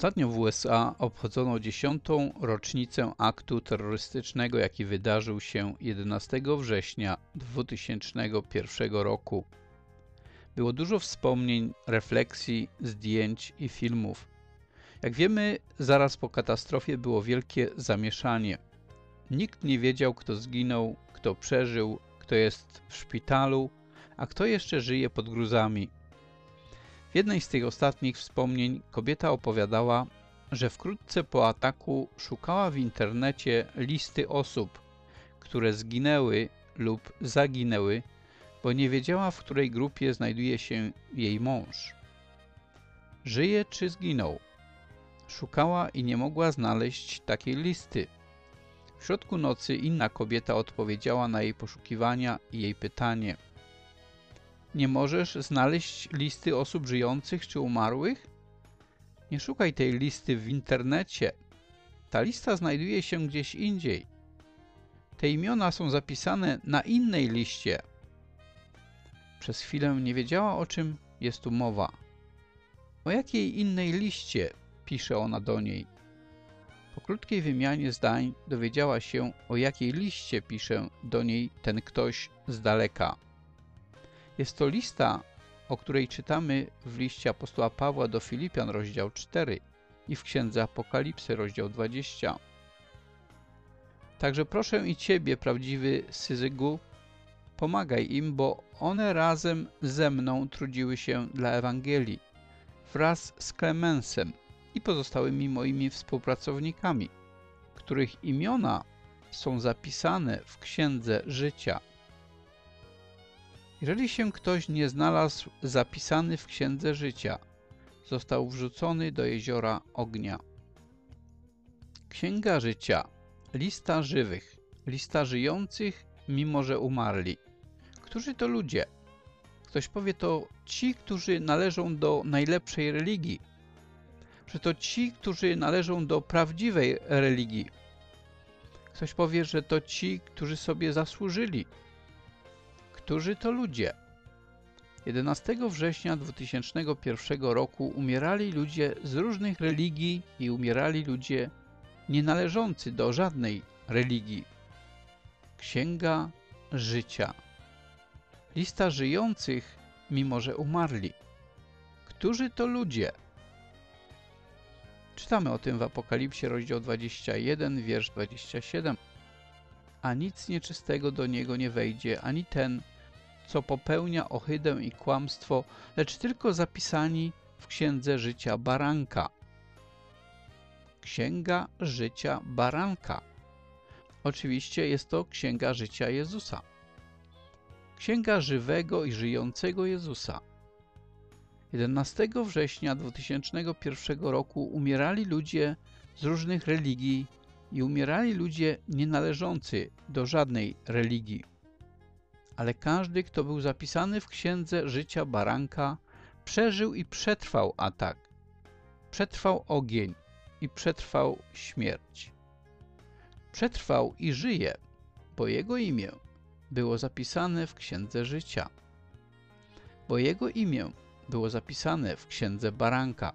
Ostatnio w USA obchodzono dziesiątą rocznicę aktu terrorystycznego, jaki wydarzył się 11 września 2001 roku. Było dużo wspomnień, refleksji, zdjęć i filmów. Jak wiemy, zaraz po katastrofie było wielkie zamieszanie. Nikt nie wiedział, kto zginął, kto przeżył, kto jest w szpitalu, a kto jeszcze żyje pod gruzami. W jednej z tych ostatnich wspomnień kobieta opowiadała, że wkrótce po ataku szukała w internecie listy osób, które zginęły lub zaginęły, bo nie wiedziała, w której grupie znajduje się jej mąż. Żyje czy zginął? Szukała i nie mogła znaleźć takiej listy. W środku nocy inna kobieta odpowiedziała na jej poszukiwania i jej pytanie – nie możesz znaleźć listy osób żyjących czy umarłych? Nie szukaj tej listy w internecie. Ta lista znajduje się gdzieś indziej. Te imiona są zapisane na innej liście. Przez chwilę nie wiedziała, o czym jest tu mowa. O jakiej innej liście pisze ona do niej? Po krótkiej wymianie zdań dowiedziała się, o jakiej liście pisze do niej ten ktoś z daleka. Jest to lista, o której czytamy w liście apostoła Pawła do Filipian, rozdział 4 i w księdze Apokalipsy, rozdział 20. Także proszę i Ciebie, prawdziwy Syzygu, pomagaj im, bo one razem ze mną trudziły się dla Ewangelii, wraz z Klemensem i pozostałymi moimi współpracownikami, których imiona są zapisane w Księdze Życia. Jeżeli się ktoś nie znalazł zapisany w Księdze Życia, został wrzucony do jeziora ognia. Księga Życia, lista żywych, lista żyjących, mimo że umarli. Którzy to ludzie? Ktoś powie to ci, którzy należą do najlepszej religii, że to ci, którzy należą do prawdziwej religii. Ktoś powie, że to ci, którzy sobie zasłużyli Którzy to ludzie? 11 września 2001 roku umierali ludzie z różnych religii i umierali ludzie nienależący do żadnej religii. Księga Życia Lista żyjących, mimo że umarli. Którzy to ludzie? Czytamy o tym w Apokalipsie, rozdział 21, wiersz 27. A nic nieczystego do niego nie wejdzie, ani ten, co popełnia ohydę i kłamstwo, lecz tylko zapisani w Księdze Życia Baranka. Księga Życia Baranka. Oczywiście jest to Księga Życia Jezusa. Księga żywego i żyjącego Jezusa. 11 września 2001 roku umierali ludzie z różnych religii i umierali ludzie nienależący do żadnej religii ale każdy, kto był zapisany w księdze życia baranka, przeżył i przetrwał atak. Przetrwał ogień i przetrwał śmierć. Przetrwał i żyje, bo jego imię było zapisane w księdze życia. Bo jego imię było zapisane w księdze baranka.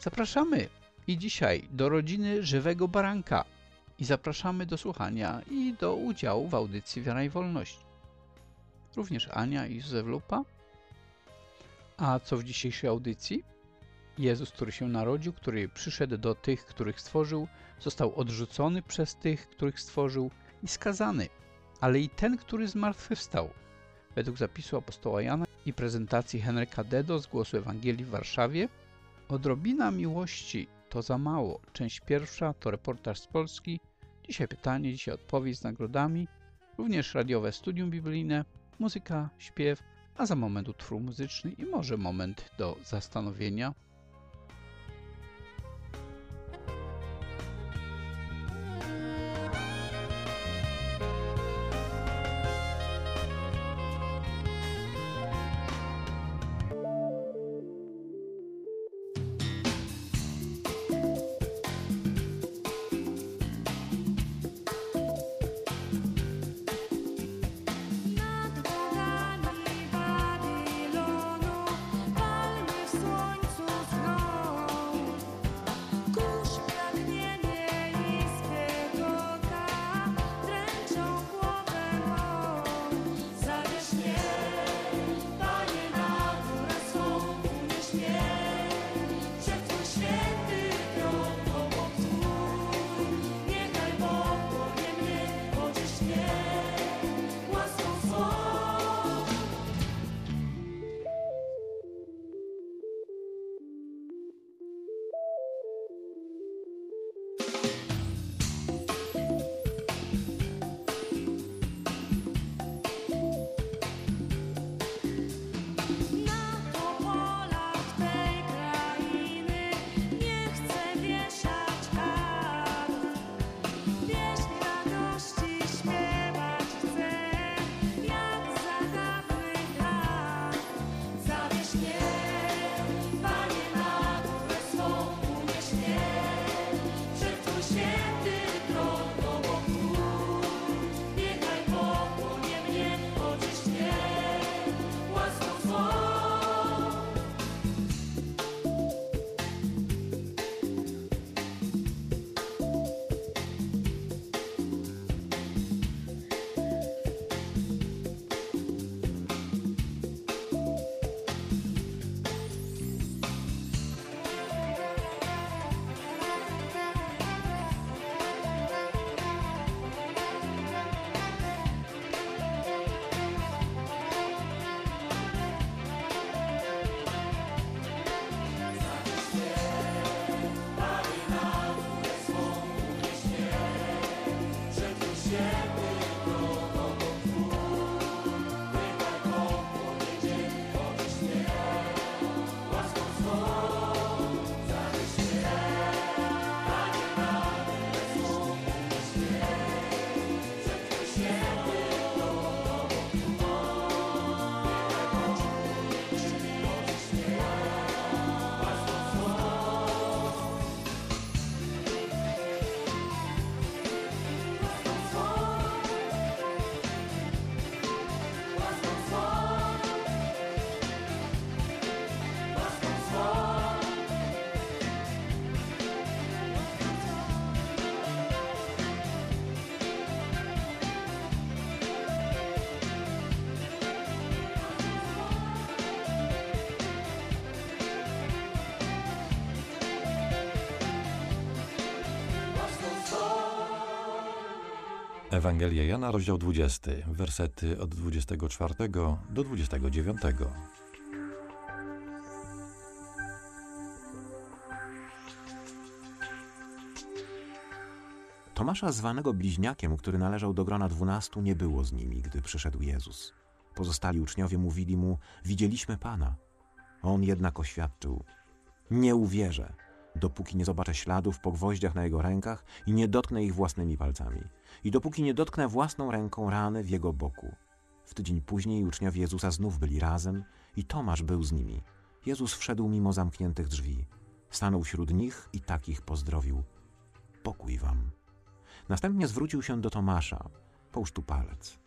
Zapraszamy i dzisiaj do rodziny żywego baranka i zapraszamy do słuchania i do udziału w audycji Wiara i Wolność. Również Ania i Józef Lupa. A co w dzisiejszej audycji? Jezus, który się narodził, który przyszedł do tych, których stworzył, został odrzucony przez tych, których stworzył i skazany, ale i ten, który zmartwychwstał. Według zapisu apostoła Jana i prezentacji Henryka Dedo z Głosu Ewangelii w Warszawie, odrobina miłości to za mało. Część pierwsza to reportaż z Polski, Dzisiaj pytanie, dzisiaj odpowiedź z nagrodami, również radiowe studium biblijne, muzyka, śpiew, a za moment utwór muzyczny i może moment do zastanowienia. Ewangelia Jana, rozdział 20, wersety od 24 do 29. Tomasza, zwanego bliźniakiem, który należał do grona dwunastu, nie było z nimi, gdy przyszedł Jezus. Pozostali uczniowie mówili mu: Widzieliśmy Pana. On jednak oświadczył: Nie uwierzę, dopóki nie zobaczę śladów po gwoździach na jego rękach i nie dotknę ich własnymi palcami, i dopóki nie dotknę własną ręką rany w jego boku. W tydzień później uczniowie Jezusa znów byli razem i Tomasz był z nimi. Jezus wszedł mimo zamkniętych drzwi. Stanął wśród nich i takich pozdrowił: Pokój wam. Następnie zwrócił się do Tomasza: Połóż tu palec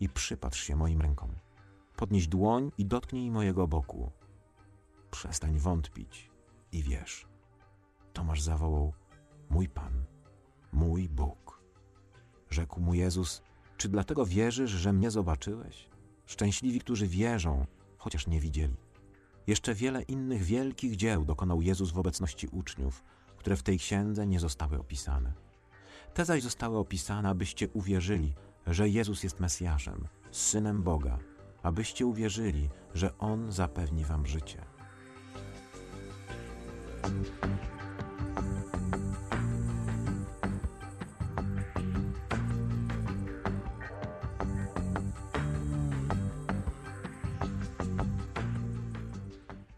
i przypatrz się moim rękom. Podnieś dłoń i dotknij mojego boku. Przestań wątpić i wierz. Tomasz zawołał: Mój Pan, mój Bóg. Rzekł mu Jezus: Czy dlatego wierzysz, że mnie zobaczyłeś? Szczęśliwi, którzy wierzą, chociaż nie widzieli. Jeszcze wiele innych wielkich dzieł dokonał Jezus w obecności uczniów, które w tej księdze nie zostały opisane. Te zaś zostały opisane, abyście uwierzyli, że Jezus jest Mesjaszem, Synem Boga, abyście uwierzyli, że On zapewni wam życie.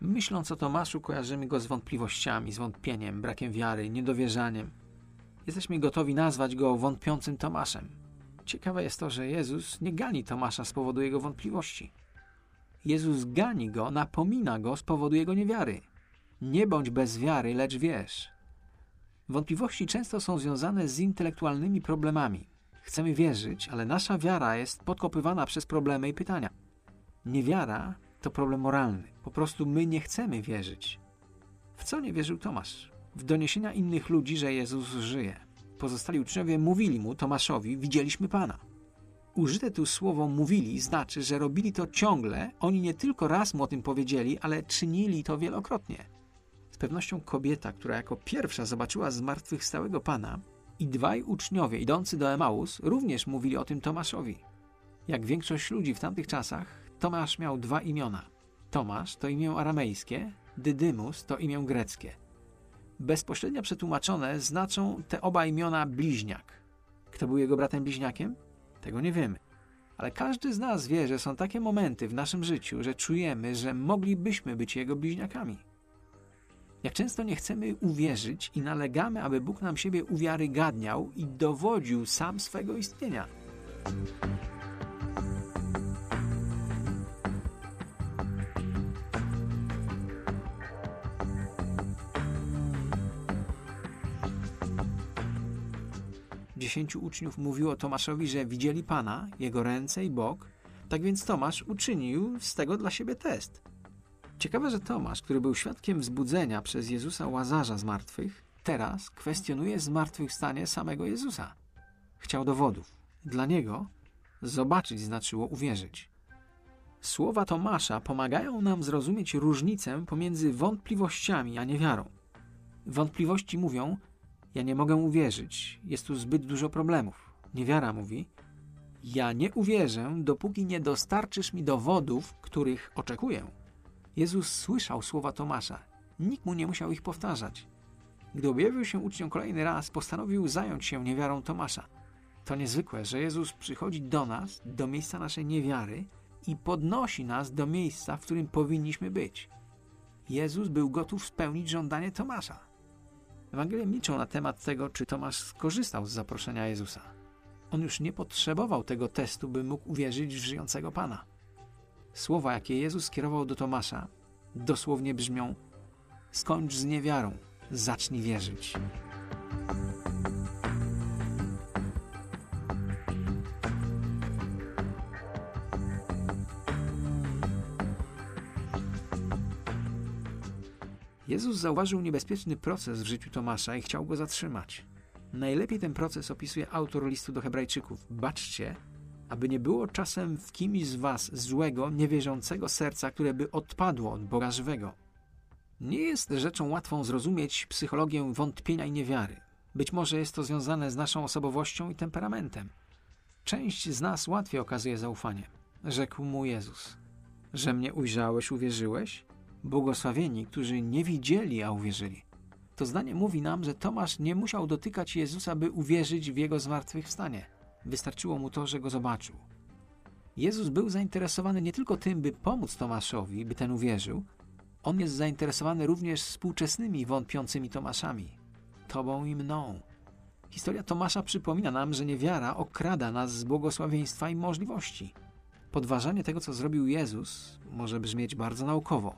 Myśląc o Tomaszu, kojarzymy go z wątpliwościami, z wątpieniem, brakiem wiary, niedowierzaniem. Jesteśmy gotowi nazwać go wątpiącym Tomaszem. Ciekawe jest to, że Jezus nie gani Tomasza z powodu jego wątpliwości. Jezus gani go, napomina go z powodu jego niewiary. Nie bądź bez wiary, lecz wierz. Wątpliwości często są związane z intelektualnymi problemami. Chcemy wierzyć, ale nasza wiara jest podkopywana przez problemy i pytania. Niewiara to problem moralny. Po prostu my nie chcemy wierzyć. W co nie wierzył Tomasz? W doniesienia innych ludzi, że Jezus żyje. Pozostali uczniowie mówili mu, Tomaszowi, widzieliśmy Pana. Użyte tu słowo mówili znaczy, że robili to ciągle. Oni nie tylko raz mu o tym powiedzieli, ale czynili to wielokrotnie. Z pewnością kobieta, która jako pierwsza zobaczyła zmartwychwstałego Pana i dwaj uczniowie idący do Emaus również mówili o tym Tomaszowi. Jak większość ludzi w tamtych czasach, Tomasz miał dwa imiona. Tomasz to imię aramejskie, Dydymus to imię greckie. Bezpośrednio przetłumaczone znaczą te oba imiona bliźniak. Kto był jego bratem bliźniakiem? Tego nie wiemy. Ale każdy z nas wie, że są takie momenty w naszym życiu, że czujemy, że moglibyśmy być jego bliźniakami. Jak często nie chcemy uwierzyć i nalegamy, aby Bóg nam siebie uwiarygadniał i dowodził sam swego istnienia. Dziesięciu uczniów mówiło Tomaszowi, że widzieli Pana, jego ręce i bok, tak więc Tomasz uczynił z tego dla siebie test. Ciekawe, że Tomasz, który był świadkiem wzbudzenia przez Jezusa Łazarza z martwych, teraz kwestionuje zmartwychwstanie samego Jezusa. Chciał dowodów. Dla niego zobaczyć znaczyło uwierzyć. Słowa Tomasza pomagają nam zrozumieć różnicę pomiędzy wątpliwościami a niewiarą. Wątpliwości mówią, ja nie mogę uwierzyć, jest tu zbyt dużo problemów. Niewiara mówi, ja nie uwierzę, dopóki nie dostarczysz mi dowodów, których oczekuję. Jezus słyszał słowa Tomasza. Nikt mu nie musiał ich powtarzać. Gdy objawił się uczniom kolejny raz, postanowił zająć się niewiarą Tomasza. To niezwykłe, że Jezus przychodzi do nas, do miejsca naszej niewiary i podnosi nas do miejsca, w którym powinniśmy być. Jezus był gotów spełnić żądanie Tomasza. Ewangelie milczą na temat tego, czy Tomasz skorzystał z zaproszenia Jezusa. On już nie potrzebował tego testu, by mógł uwierzyć w żyjącego Pana. Słowa, jakie Jezus skierował do Tomasza, dosłownie brzmią: skończ z niewiarą, zacznij wierzyć. Jezus zauważył niebezpieczny proces w życiu Tomasza i chciał go zatrzymać. Najlepiej ten proces opisuje autor listu do Hebrajczyków. Baczcie, aby nie było czasem w kimś z was złego, niewierzącego serca, które by odpadło od Boga żywego. Nie jest rzeczą łatwą zrozumieć psychologię wątpienia i niewiary. Być może jest to związane z naszą osobowością i temperamentem. Część z nas łatwiej okazuje zaufanie. Rzekł mu Jezus: Że mnie ujrzałeś, uwierzyłeś? Błogosławieni, którzy nie widzieli, a uwierzyli. To zdanie mówi nam, że Tomasz nie musiał dotykać Jezusa, by uwierzyć w jego zmartwychwstanie. Wystarczyło mu to, że go zobaczył. Jezus był zainteresowany nie tylko tym, by pomóc Tomaszowi, by ten uwierzył, on jest zainteresowany również współczesnymi wątpiącymi Tomaszami, tobą i mną. Historia Tomasza przypomina nam, że niewiara okrada nas z błogosławieństwa i możliwości. Podważanie tego, co zrobił Jezus, może brzmieć bardzo naukowo,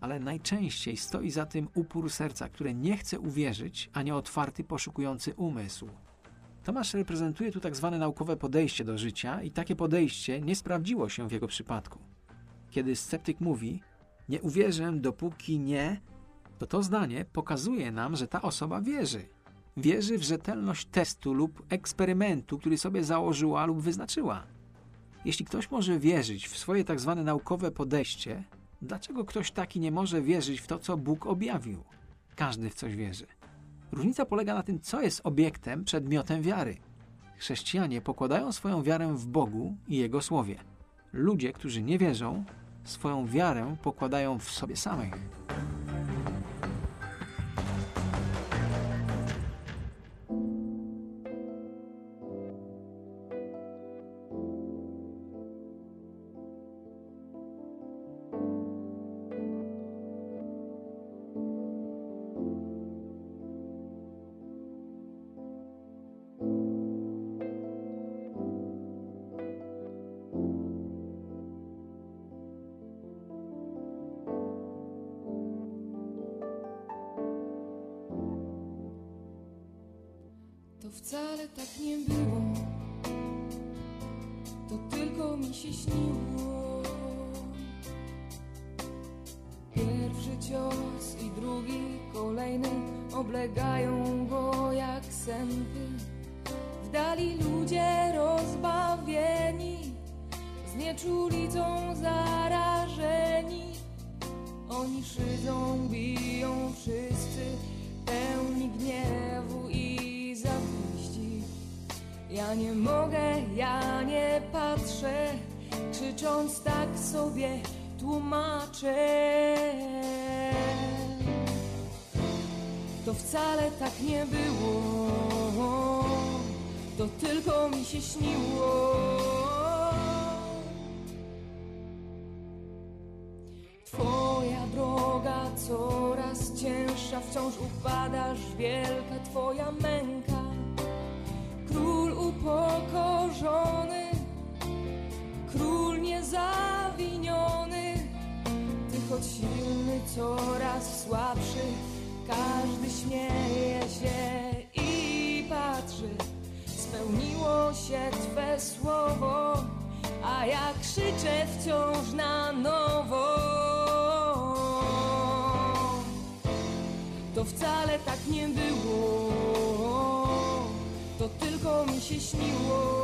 ale najczęściej stoi za tym upór serca, które nie chce uwierzyć, a nie otwarty, poszukujący umysł. Tomasz reprezentuje tu tak zwane naukowe podejście do życia i takie podejście nie sprawdziło się w jego przypadku. Kiedy sceptyk mówi, nie uwierzę dopóki nie, to to zdanie pokazuje nam, że ta osoba wierzy. Wierzy w rzetelność testu lub eksperymentu, który sobie założyła lub wyznaczyła. Jeśli ktoś może wierzyć w swoje tak zwane naukowe podejście, dlaczego ktoś taki nie może wierzyć w to, co Bóg objawił? Każdy w coś wierzy. Różnica polega na tym, co jest obiektem, przedmiotem wiary. Chrześcijanie pokładają swoją wiarę w Bogu i Jego Słowie. Ludzie, którzy nie wierzą, swoją wiarę pokładają w sobie samych. Ja nie mogę, ja nie patrzę, krzycząc tak sobie tłumaczę. To wcale tak nie było, to tylko mi się śniło. Twoja droga coraz cięższa, wciąż upadasz, wielka Twoja męka. Choć silny, coraz słabszy, każdy śmieje się i patrzy. Spełniło się Twe słowo, a ja krzyczę wciąż na nowo. To wcale tak nie było, to tylko mi się śniło.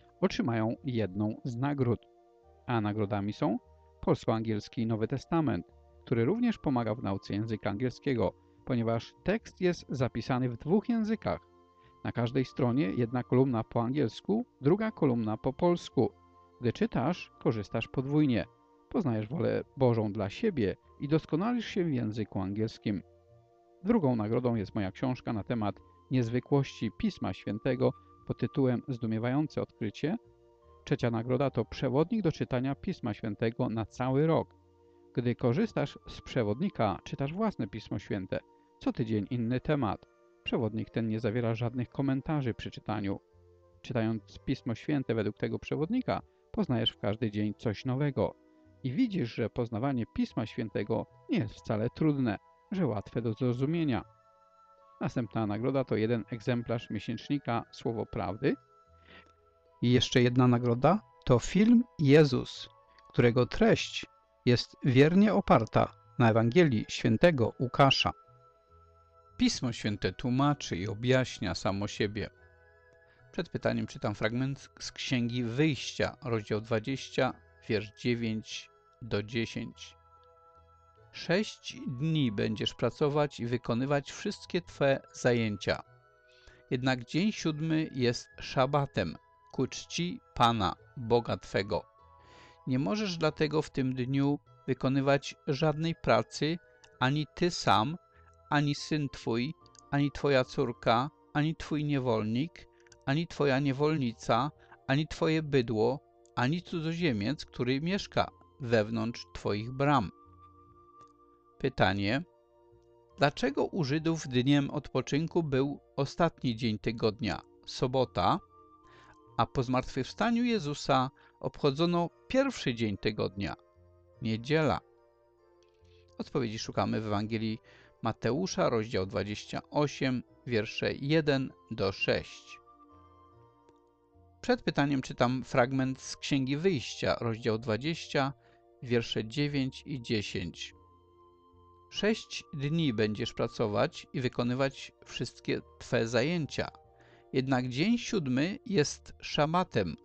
otrzymają jedną z nagród. A nagrodami są polsko-angielski Nowy Testament, który również pomaga w nauce języka angielskiego, ponieważ tekst jest zapisany w dwóch językach. Na każdej stronie jedna kolumna po angielsku, druga kolumna po polsku. Gdy czytasz, korzystasz podwójnie. Poznajesz wolę Bożą dla siebie i doskonalisz się w języku angielskim. Drugą nagrodą jest moja książka na temat niezwykłości Pisma Świętego pod tytułem Zdumiewające odkrycie. Trzecia nagroda to przewodnik do czytania Pisma Świętego na cały rok. Gdy korzystasz z przewodnika, czytasz własne Pismo Święte. Co tydzień inny temat. Przewodnik ten nie zawiera żadnych komentarzy przy czytaniu. Czytając Pismo Święte według tego przewodnika, poznajesz w każdy dzień coś nowego. I widzisz, że poznawanie Pisma Świętego nie jest wcale trudne, że łatwe do zrozumienia. Następna nagroda to jeden egzemplarz miesięcznika Słowo Prawdy. I jeszcze jedna nagroda to film Jezus, którego treść jest wiernie oparta na Ewangelii świętego Łukasza. Pismo Święte tłumaczy i objaśnia samo siebie. Przed pytaniem czytam fragment z Księgi Wyjścia, rozdział 20, wiersz 9 do 10. Sześć dni będziesz pracować i wykonywać wszystkie Twe zajęcia. Jednak dzień siódmy jest szabatem, ku czci Pana, Boga Twego. Nie możesz dlatego w tym dniu wykonywać żadnej pracy, ani Ty sam, ani syn Twój, ani Twoja córka, ani Twój niewolnik, ani Twoja niewolnica, ani Twoje bydło, ani cudzoziemiec, który mieszka wewnątrz Twoich bram. Pytanie. Dlaczego u Żydów dniem odpoczynku był ostatni dzień tygodnia, sobota, a po zmartwychwstaniu Jezusa obchodzono pierwszy dzień tygodnia, niedziela? Odpowiedzi szukamy w Ewangelii Mateusza, rozdział 28, wiersze 1 do 6. Przed pytaniem czytam fragment z Księgi Wyjścia, rozdział 20, wiersze 9 i 10. Sześć dni będziesz pracować i wykonywać wszystkie Twe zajęcia. Jednak dzień siódmy jest szabatem,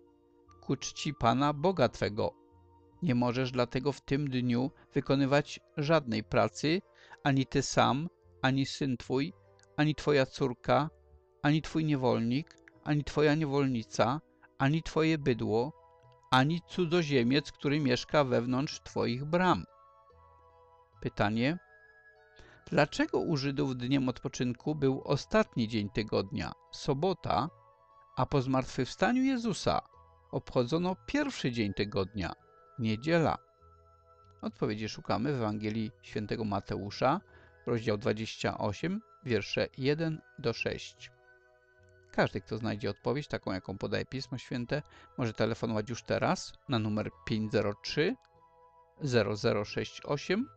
ku czci Pana Boga Twego. Nie możesz dlatego w tym dniu wykonywać żadnej pracy, ani Ty sam, ani syn Twój, ani Twoja córka, ani Twój niewolnik, ani Twoja niewolnica, ani Twoje bydło, ani cudzoziemiec, który mieszka wewnątrz Twoich bram. Pytanie. Dlaczego u Żydów dniem odpoczynku był ostatni dzień tygodnia, sobota, a po zmartwychwstaniu Jezusa obchodzono pierwszy dzień tygodnia, niedziela? Odpowiedzi szukamy w Ewangelii świętego Mateusza, rozdział 28, wiersze 1 do 6. Każdy, kto znajdzie odpowiedź, taką jaką podaje Pismo Święte, może telefonować już teraz na numer 503 0068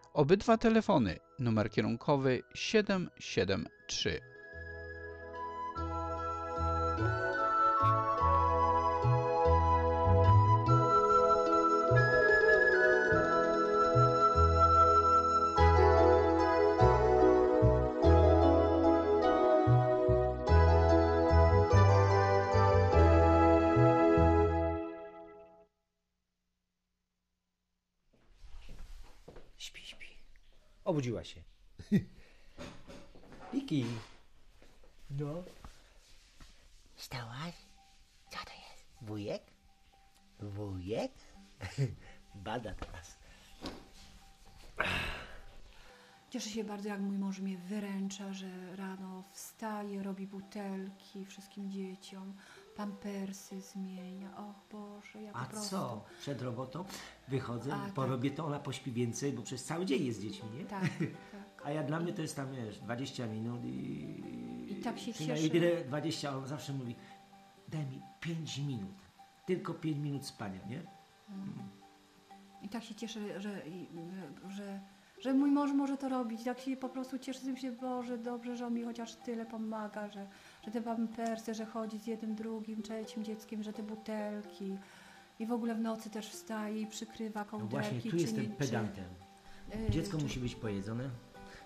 obydwa telefony, numer kierunkowy 773. Śpi, śpi. Obudziła się. Wiki. No. Wstałaś? Co to jest? Wujek? Wujek? Bada teraz. Cieszę się bardzo, jak mój mąż mnie wyręcza, że rano wstaje, robi butelki wszystkim dzieciom, pampersy zmienia. Och Boże, ja po A prostu... co? Przed robotą wychodzę, A, porobię to, ona pośpi więcej, bo przez cały dzień jest z dziećmi, nie? Tak, tak. A ja dla mnie to jest tam, wiesz, 20 minut i... I tak się cieszę. tyle 20, on zawsze mówi, daj mi 5 minut, tylko 5 minut spania, nie? I tak się cieszę, że, i- że, że, że mój mąż może to robić. Tak się po prostu cieszę się, Boże, dobrze, że on mi chociaż tyle pomaga, że, że te pampersy, że chodzi z jednym, drugim, trzecim dzieckiem, że te butelki. I w ogóle w nocy też wstaje i przykrywa No kołderki. właśnie, tu jestem nie- pedantem. czy, Dziecko czy- musi być pojedzone,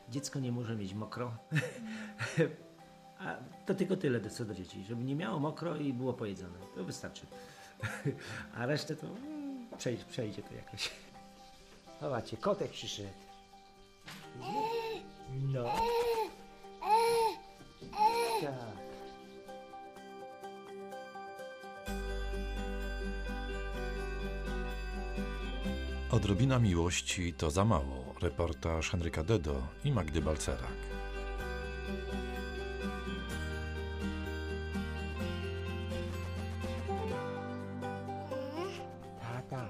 dziecko nie może mieć mokro. A to tylko tyle, co do dzieci, żeby nie miało mokro i było pojedzone. To wystarczy. A resztę to mm, przejdzie, przejdzie to jakoś. Zobaczcie, kotek przyszedł. No. Tak. Odrobina miłości to za mało. Reportaż Henryka Dedo i Magdy Balcerak. Tata.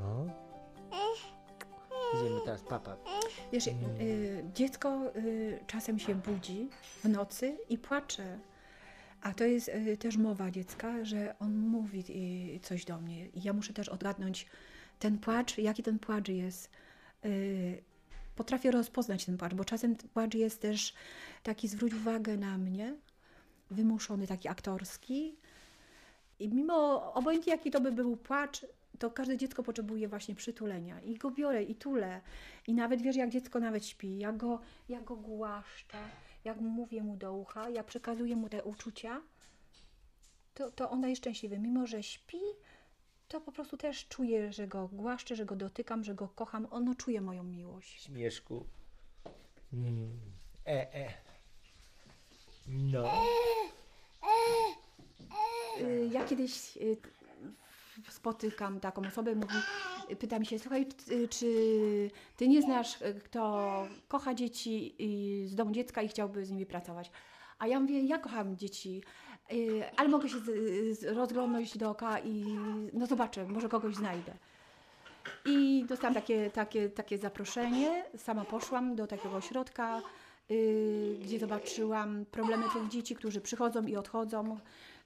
O? Idziemy teraz, papa. Wiesz, y, dziecko y, czasem się budzi w nocy i płacze. A to jest y, też mowa dziecka, że on mówi y, coś do mnie. I ja muszę też odgadnąć ten płacz, jaki ten płacz jest. Y, potrafię rozpoznać ten płacz, bo czasem płacz jest też taki zwróć uwagę na mnie, wymuszony, taki aktorski. I mimo, obojętnie jaki to by był płacz, to każde dziecko potrzebuje właśnie przytulenia. I go biorę i tulę. I nawet wiesz, jak dziecko nawet śpi, ja go, ja go głaszczę, jak mówię mu do ucha, jak przekazuję mu te uczucia, to, to on jest szczęśliwy. Mimo, że śpi, to po prostu też czuję, że go głaszczę, że go dotykam, że go kocham. Ono czuje moją miłość. Śmieszku. Mm. E, e. No. Y, Ja kiedyś y, spotykam taką osobę, mówi, pyta mi się, słuchaj, czy ty nie znasz, y, kto kocha dzieci z domu dziecka i chciałby z nimi pracować? A ja mówię, ja kocham dzieci, y, ale mogę się rozglądnąć dookoła i no zobaczę, może kogoś znajdę. I dostałam takie, takie, takie zaproszenie, sama poszłam do takiego ośrodka, y, gdzie zobaczyłam problemy tych dzieci, którzy przychodzą i odchodzą.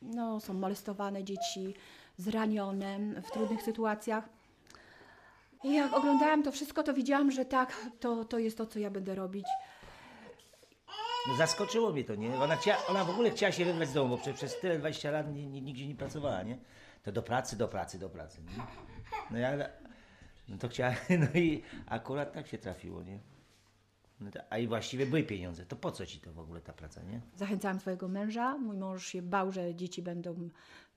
No, są molestowane dzieci, zranione w trudnych sytuacjach. Jak oglądałam to wszystko, to widziałam, że tak, to, to jest to, co ja będę robić. No zaskoczyło mnie to, nie? Ona, chciała, ona w ogóle chciała się wyrwać z domu, bo przez, przez tyle 20 lat nie, nie, nigdzie nie pracowała, nie? To do pracy, do pracy, do pracy, nie? No ja, no to chciała, no i akurat tak się trafiło, nie? No a i właściwie były pieniądze, to po co ci to w ogóle ta praca, nie? Zachęcałam swojego męża. Mój mąż się bał, że dzieci będą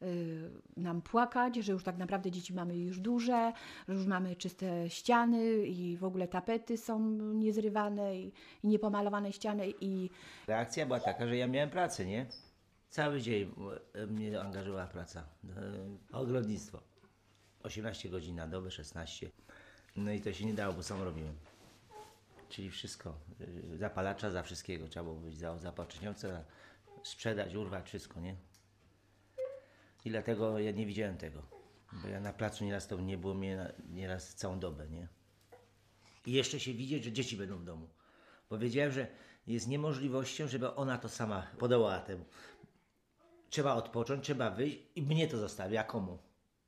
y, nam płakać, że już tak naprawdę dzieci mamy już duże, że już mamy czyste ściany i w ogóle tapety są niezrywane i, i niepomalowane ściany i Reakcja była taka, że ja miałem pracę, nie? Cały dzień e, mnie angażowała praca. E, Ogrodnictwo. 18 godzin na dobę, 16. No i to się nie dało, bo sam robiłem. Czyli wszystko. E, Zapalacza za wszystkiego. Trzeba było być za sprzedać, urwać, wszystko, nie? I dlatego ja nie widziałem tego. Bo ja na placu nieraz to nie było mnie nieraz całą dobę, nie? I jeszcze się widzieć, że dzieci będą w domu. Bo wiedziałem, że jest niemożliwością, żeby ona to sama podołała temu. Trzeba odpocząć, trzeba wyjść i mnie to zostawi, a komu?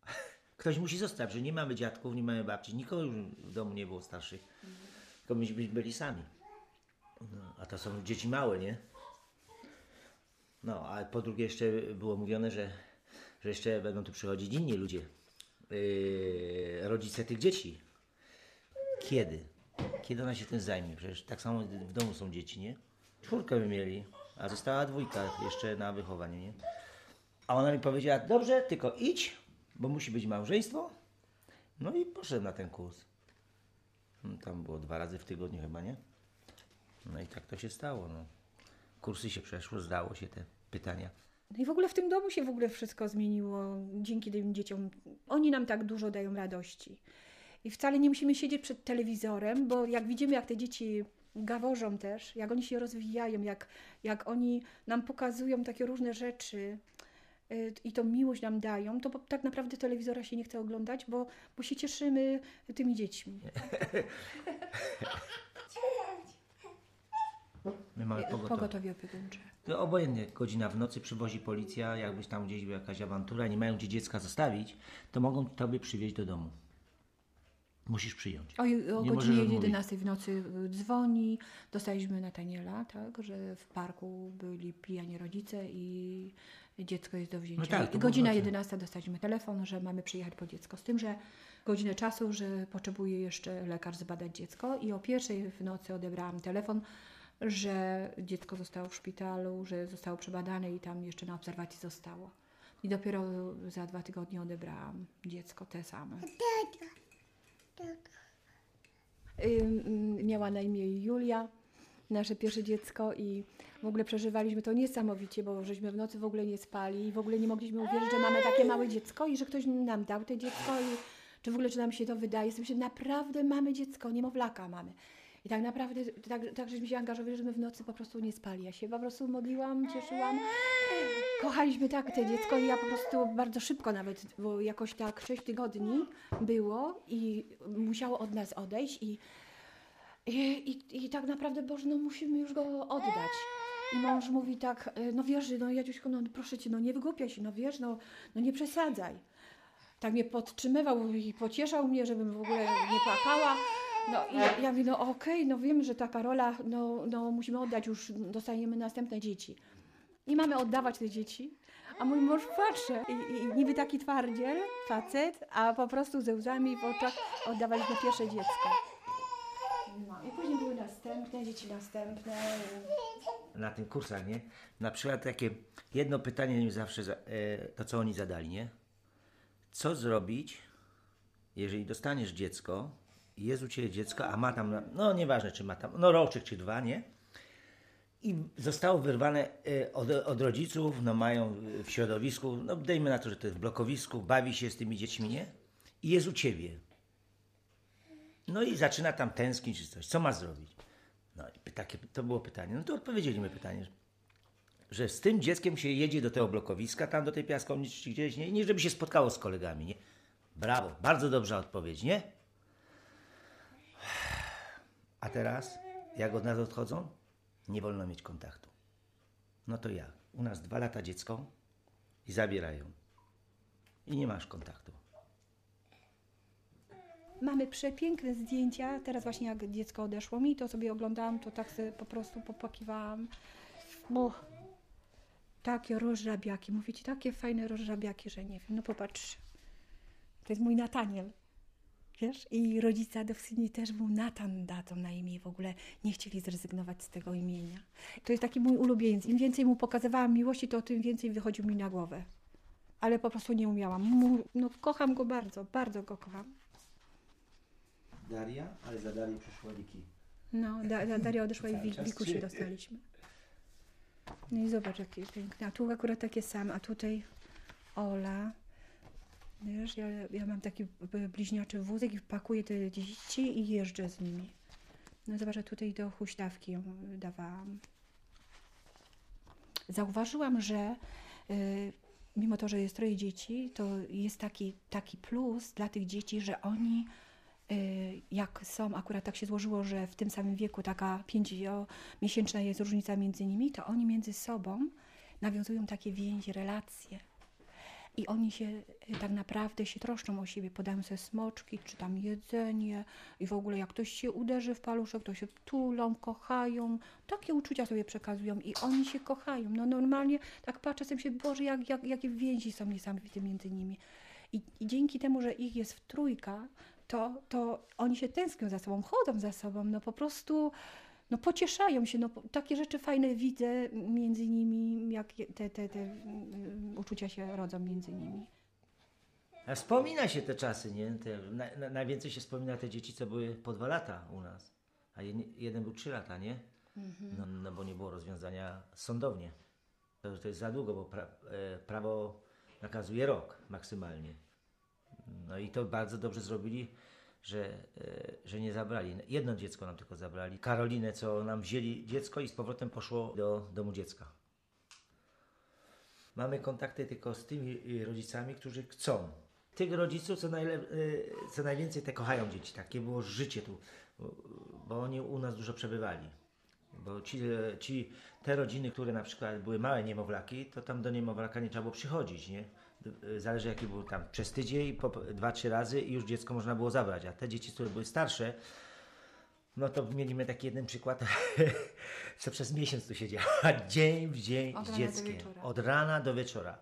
Ktoś musi zostać, że nie mamy dziadków, nie mamy babci, nikogo już w domu nie było starszych. Tylko myśmy byli sami. No, a to są dzieci małe, nie? No, a po drugie jeszcze było mówione, że, że jeszcze będą tu przychodzić inni ludzie. Yy, rodzice tych dzieci. Kiedy? Kiedy ona się tym zajmie? Przecież tak samo w domu są dzieci, nie? Czwórkę by mieli, a została dwójka jeszcze na wychowanie, nie? A ona mi powiedziała, dobrze, tylko idź, bo musi być małżeństwo No i poszedłem na ten kurs. No, Tam było dwa razy w tygodniu chyba, nie? No i tak to się stało, no. Kursy się przeszło, zdało się te pytania. No i w ogóle w tym domu się w ogóle wszystko zmieniło dzięki tym dzieciom. Oni nam tak dużo dają radości. I wcale nie musimy siedzieć przed telewizorem, bo jak widzimy, jak te dzieci gaworzą też, jak oni się rozwijają, jak, jak oni nam pokazują takie różne rzeczy i tą miłość nam dają, to tak naprawdę telewizora się nie chce oglądać, bo, bo się cieszymy tymi dziećmi. My mamy pogotowie. Pogotowie opiekuńcze. To obojętnie, godzina w nocy przywozi policja, jakbyś tam gdzieś była jakaś awantura, nie mają gdzie dziecka zostawić, to mogą tobie przywieźć do domu. Musisz przyjąć. O, o Nie godzinie możesz odmówić. 11 w nocy y, dzwoni. Dostaliśmy Nataniela, tak, że w parku byli pijani rodzice i dziecko jest do wzięcia. No tak, I godzina było 11 dostaliśmy telefon, że mamy przyjechać po dziecko. Z tym, że godzinę czasu, że potrzebuje jeszcze lekarz zbadać dziecko i o pierwszej w nocy odebrałam telefon, że dziecko zostało w szpitalu, że zostało przebadane i tam jeszcze na obserwacji zostało. I dopiero za dwa tygodnie odebrałam dziecko te same. Miała na imię Julia, nasze pierwsze dziecko i w ogóle przeżywaliśmy to niesamowicie, bo żeśmy w nocy w ogóle nie spali i w ogóle nie mogliśmy uwierzyć, że mamy takie małe dziecko i że ktoś nam dał to dziecko i czy w ogóle, czy nam się to wydaje. Sobie się naprawdę mamy dziecko, niemowlaka mamy. I tak naprawdę, tak, tak żeśmy się angażowali, że my w nocy po prostu nie spali. Ja się po prostu modliłam, cieszyłam. Kochaliśmy tak te dziecko i ja po prostu bardzo szybko nawet, bo jakoś tak 6 tygodni było i musiało od nas odejść i, i, i, i tak naprawdę, Boże, no musimy już go oddać. I mąż mówi tak, e, no wiesz, no Jadziuśko, no proszę Cię, no nie wygłupiaj się, no wiesz, no, no nie przesadzaj. Tak mnie podtrzymywał i pocieszał mnie, żebym w ogóle nie płakała. No i ja, ja mówię, no okej, no wiem, że taka rola, no, no musimy oddać, już dostaniemy następne dzieci. I mamy oddawać te dzieci. A mój mąż patrzy i, i niby taki twardziel, facet, a po prostu ze łzami w oczach oddawaliśmy pierwsze dziecko. No i później były następne, dzieci następne. Na tych kursach, nie? Na przykład takie jedno pytanie mi zawsze, za- e, to co oni zadali, nie? Co zrobić, jeżeli dostaniesz dziecko, jest u Ciebie dziecko, a ma tam, no nieważne czy ma tam, no roczek czy dwa, nie? I zostało wyrwane e, od, od rodziców, no mają w środowisku, no dejmy na to, że to jest w blokowisku, bawi się z tymi dziećmi, nie? I jest u Ciebie. No i zaczyna tam tęsknić czy coś. Co ma zrobić? No i takie, to było pytanie. No to odpowiedzieli mi pytanie, że z tym dzieckiem się jedzie do tego blokowiska, tam do tej piaskownicy czy gdzieś, nie? nie żeby się spotkało z kolegami, nie? Brawo, bardzo dobrza odpowiedź, nie? A teraz, jak od nas odchodzą? Nie wolno mieć kontaktu. No to ja. U nas dwa lata dziecko i zabierają. I nie masz kontaktu. Mamy przepiękne zdjęcia. Teraz właśnie jak dziecko odeszło mi, to sobie oglądałam, to tak sobie po prostu popłakiwałam. Bo takie rozrabiaki, mówię ci, takie fajne rozrabiaki, że nie wiem. No popatrz, to jest mój Nataniel. Wiesz? I rodzice adopcyjni też był Natan datą na imię. W ogóle nie chcieli zrezygnować z tego imienia. To jest taki mój ulubieniec. Im więcej mu pokazywałam miłości, to tym więcej wychodził mi na głowę. Ale po prostu nie umiałam. No kocham go bardzo, bardzo go kocham. Daria, ale za Darię przyszła Liki. No, da, da, Daria odeszła i Wi- Wikusi dostaliśmy. No i zobacz, jakie piękne. A tu akurat takie same, a tutaj Ola. Wiesz, ja, ja mam taki bliźniaczy wózek i pakuję te dzieci i jeżdżę z nimi. No zobacz, tutaj do huśtawki ją dawałam. Zauważyłam, że y, mimo to, że jest troje dzieci, to jest taki, taki plus dla tych dzieci, że oni jak są, akurat tak się złożyło, że w tym samym wieku taka pięciomiesięczna jest różnica między nimi, to oni między sobą nawiązują takie więzi, relacje. I oni się y, tak naprawdę się troszczą o siebie, podają sobie smoczki, czy tam jedzenie i w ogóle jak ktoś się uderzy w paluszek, to się tulą, kochają. Takie uczucia sobie przekazują i oni się kochają. No normalnie tak patrzę sobie, Boże, jak, jak, jakie więzi są niesamowite między nimi. I, I dzięki temu, że ich jest w trójka, to, to oni się tęsknią za sobą, chodzą za sobą, no po prostu no pocieszają się, no takie rzeczy fajne widzę między nimi, jak te, te, te mm, uczucia się rodzą między nimi. A wspomina się te czasy, nie? Te, na, na, najwięcej się wspomina te dzieci, co były po dwa lata u nas. A jeden, jeden był trzy lata, nie? No, no bo nie było rozwiązania sądownie. To, to jest za długo, bo pra, e, prawo nakazuje rok maksymalnie. No i to bardzo dobrze zrobili, że, e, że nie zabrali. Jedno dziecko nam tylko zabrali. Karolinę, co nam wzięli dziecko i z powrotem poszło do domu dziecka. Mamy kontakty tylko z tymi y, rodzicami, którzy chcą. Tych rodziców, co, najle, y, co najwięcej te kochają dzieci. Takie było życie tu, bo- oni u nas dużo przebywali. Bo ci, e, ci, te rodziny, które na przykład były małe niemowlaki, to tam do niemowlaka nie trzeba było przychodzić, nie? D- Zależy jaki był tam przez tydzień, po, dwa, trzy razy i już dziecko można było zabrać. A te dzieci, które były starsze, no to mieliśmy taki jeden przykład, co przez miesiąc tu siedziała, dzień w dzień Od z dzieckiem. Od rana do wieczora.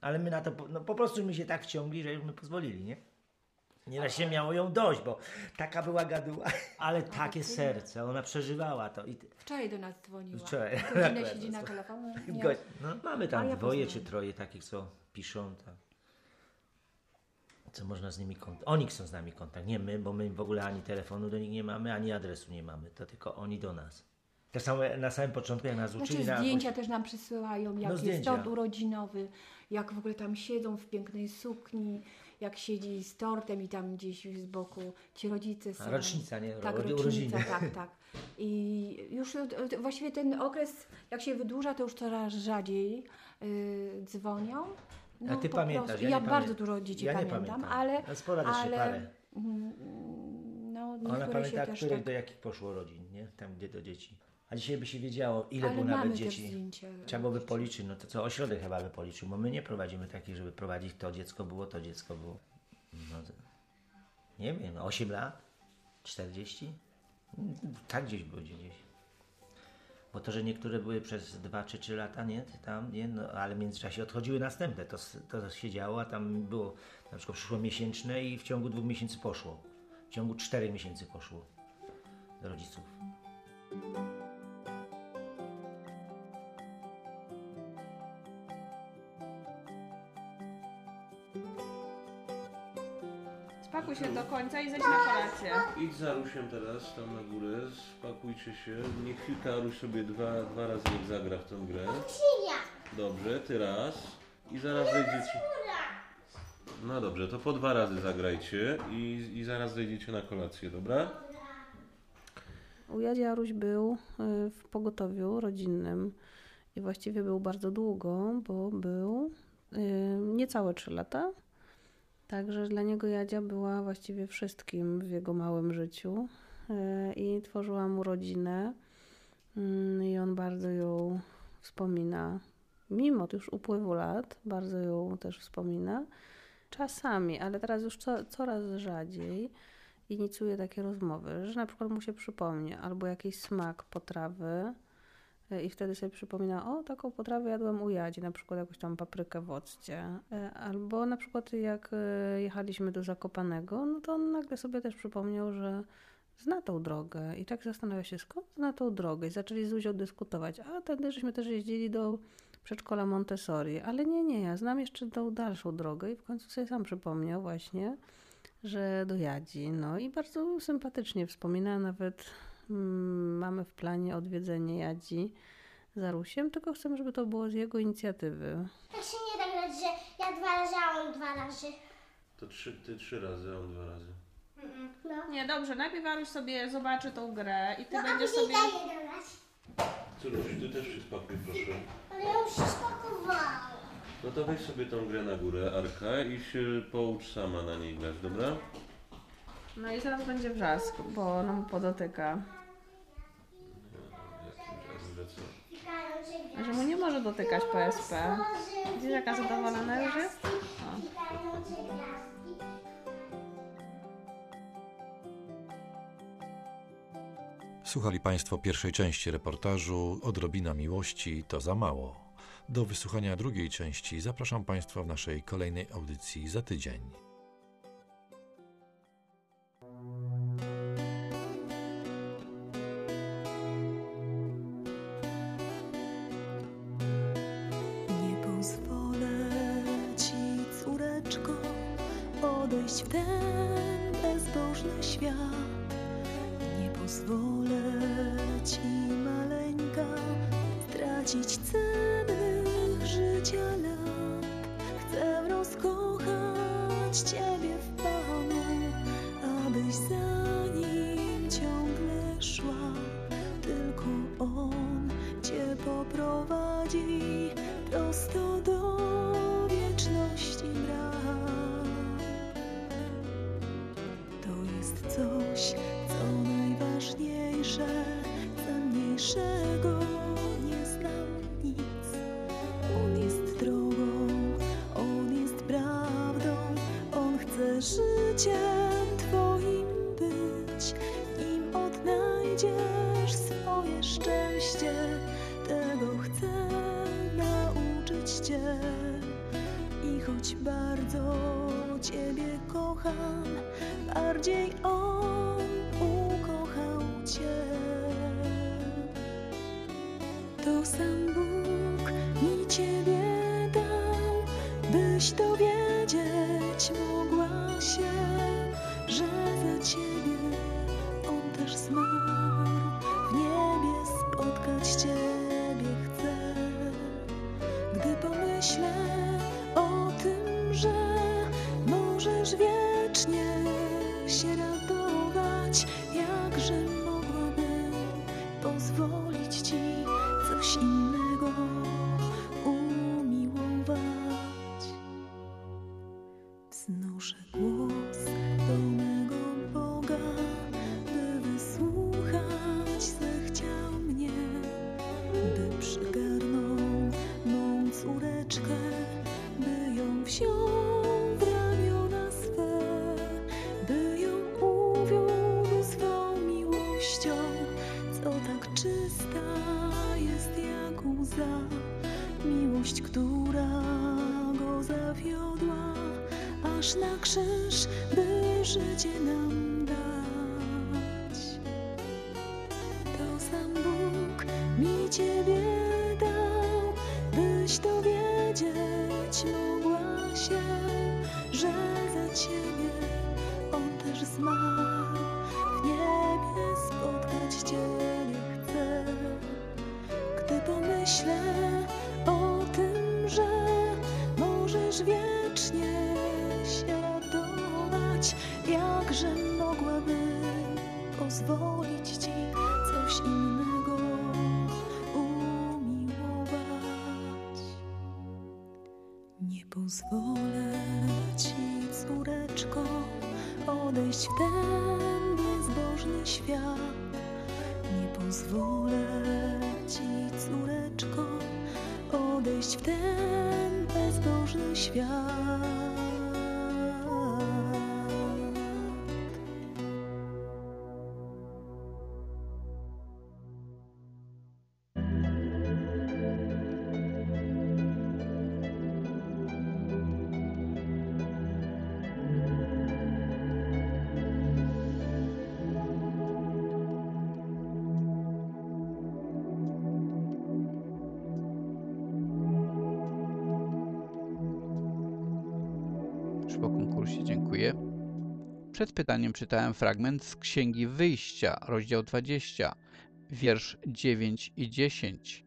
Ale my na to, no po prostu my się tak wciągli, że już my pozwolili, nie? Nieraz się miało ją dość, bo taka była gaduła. Ale takie serce, ona przeżywała to. I Wczoraj do nas dzwoniła. Wczoraj. Godzinę siedzi na telefonie. Nie. No, mamy tam ja dwoje czy troje takich, co piszą. Tak. Co można z nimi kontakt. Oni chcą z nami kontakt, nie my, bo my w ogóle ani telefonu do nich nie mamy, ani adresu nie mamy. To tylko oni do nas. Tak samo na samym początku, jak nas uczyli Znaczy na zdjęcia też nam przysyłają, jak No, jest zdjęcia. urodzinowy, jak w ogóle tam siedzą w pięknej sukni, jak siedzi z tortem i tam gdzieś z boku ci rodzice są. rocznica, nie? Tak, rocznica, urodziny. tak, tak. I już od- właściwie ten okres, jak się wydłuża, to już coraz rzadziej y, dzwonią. A ty pamiętasz, prostu. ja Ja, bardzo dużo dzieci ja pamiętam, pamiętam. ale, Ja sporadycznie ale parę. mm, no, Ona pamięta, których tak... do jakich poszło rodzin, nie? Tam, gdzie do dzieci. A dzisiaj by się wiedziało, ile Ale było mamy nawet dzieci. zdjęcia Trzeba byłoby policzyć, no to co ośrodek chyba by policzył, bo my nie prowadzimy takich, żeby prowadzić to dziecko było, to dziecko było. No, nie wiem, 8 lat? 40? Mm, Tak gdzieś było gdzieś. Bo to, że niektóre były przez 2 czy 3 lata, nie, tam, nie, no, ale w międzyczasie odchodziły następne, to, to się działo, a tam było, na przykład przyszło miesięczne i w ciągu dwóch miesięcy poszło. W ciągu czterech miesięcy poszło do rodziców. Spakuj się do końca i zejdź na kolację. Idź za Rusiem teraz tam na górę, spakujcie się. Niech chwilkę Ruś sobie dwa, dwa razy niech zagra w tę grę. Dobrze, ty raz. I zaraz zejdziecie. No dobrze, to po dwa razy zagrajcie i, i zaraz zejdziecie na kolację, dobra? U Jadzia Jaruś był y, w pogotowiu rodzinnym i właściwie był bardzo długo, bo był y, niecałe 3 lata. Także dla niego Jadzia była właściwie wszystkim w jego małym życiu y, i tworzyła mu rodzinę Mm, i on bardzo ją wspomina. Mimo już upływu lat, bardzo ją też wspomina. Czasami, ale teraz już co, coraz rzadziej inicjuje takie rozmowy, że na przykład mu się przypomni albo jakiś smak potrawy i wtedy sobie przypomina, o taką potrawę jadłem u Jadzi, na przykład jakąś tam paprykę w occie. Y, Albo na przykład jak y, jechaliśmy do Zakopanego, no to on nagle sobie też przypomniał, że zna tą drogę i tak zastanawia się, skąd zna tą drogę i zaczęli z Zuzią dyskutować, a wtedy żeśmy też jeździli do przedszkola Montessori, ale nie, nie, ja znam jeszcze tą dalszą drogę i w końcu sobie sam przypomniał właśnie, że do Jadzi. No i bardzo sympatycznie wspomina, nawet mamy w planie odwiedzenie Jadzi za Rusiem, tylko chcemy, żeby to było z jego inicjatywy. Tak się nie da grać, że ja dwa razy, a on dwa razy. To trzy, ty trzy razy, a on dwa razy. No. Nie, dobrze, najpierw Aruś sobie zobaczy tą grę i ty No a będziesz później sobie... daję grać. Cyruś, ty też się spakuj proszę. Ale ja już się spakowałam. No to weź sobie tą grę na górę, Arka, i się poucz sama na niej grać, dobra? No i zaraz będzie wrzask, bo ona mu podotyka. Że mu nie może dotykać PSP. Widzisz jaka zadowolona już jest? Słuchali Państwo pierwszej części reportażu Odrobina miłości to za mało. Do wysłuchania drugiej części zapraszam Państwa w naszej kolejnej audycji za tydzień. Odejść w ten bezbożny świat. Nie pozwolę ci, maleńka, stracić cennych życia lat. Chcę rozkochać Ciebie w Panu, abyś za Nim ciągle szła. Tylko On Cię poprowadzi cenniejszego nie znam nic. On jest drogą, On jest prawdą, On chce życiem Twoim być. Nim odnajdziesz swoje szczęście, tego chcę nauczyć Cię. I choć bardzo Ciebie kocham, bardziej On To sam Bóg mi Ciebie dał, byś dowiedzieć mogła się, że za Ciebie On też zmarł. W niebie spotkać Ciebie pomyślę o tym, że możesz wiecznie się radować, jakże mogłabym pozwolić Ci coś innego umiłować. Nie pozwolę Ci, córeczko, odejść w ten bezbożny świat. Nie pozwolę odejść w ten bezbożny świat. Przed pytaniem czytałem fragment z Księgi Wyjścia, rozdział 20, wiersz 9 i 10.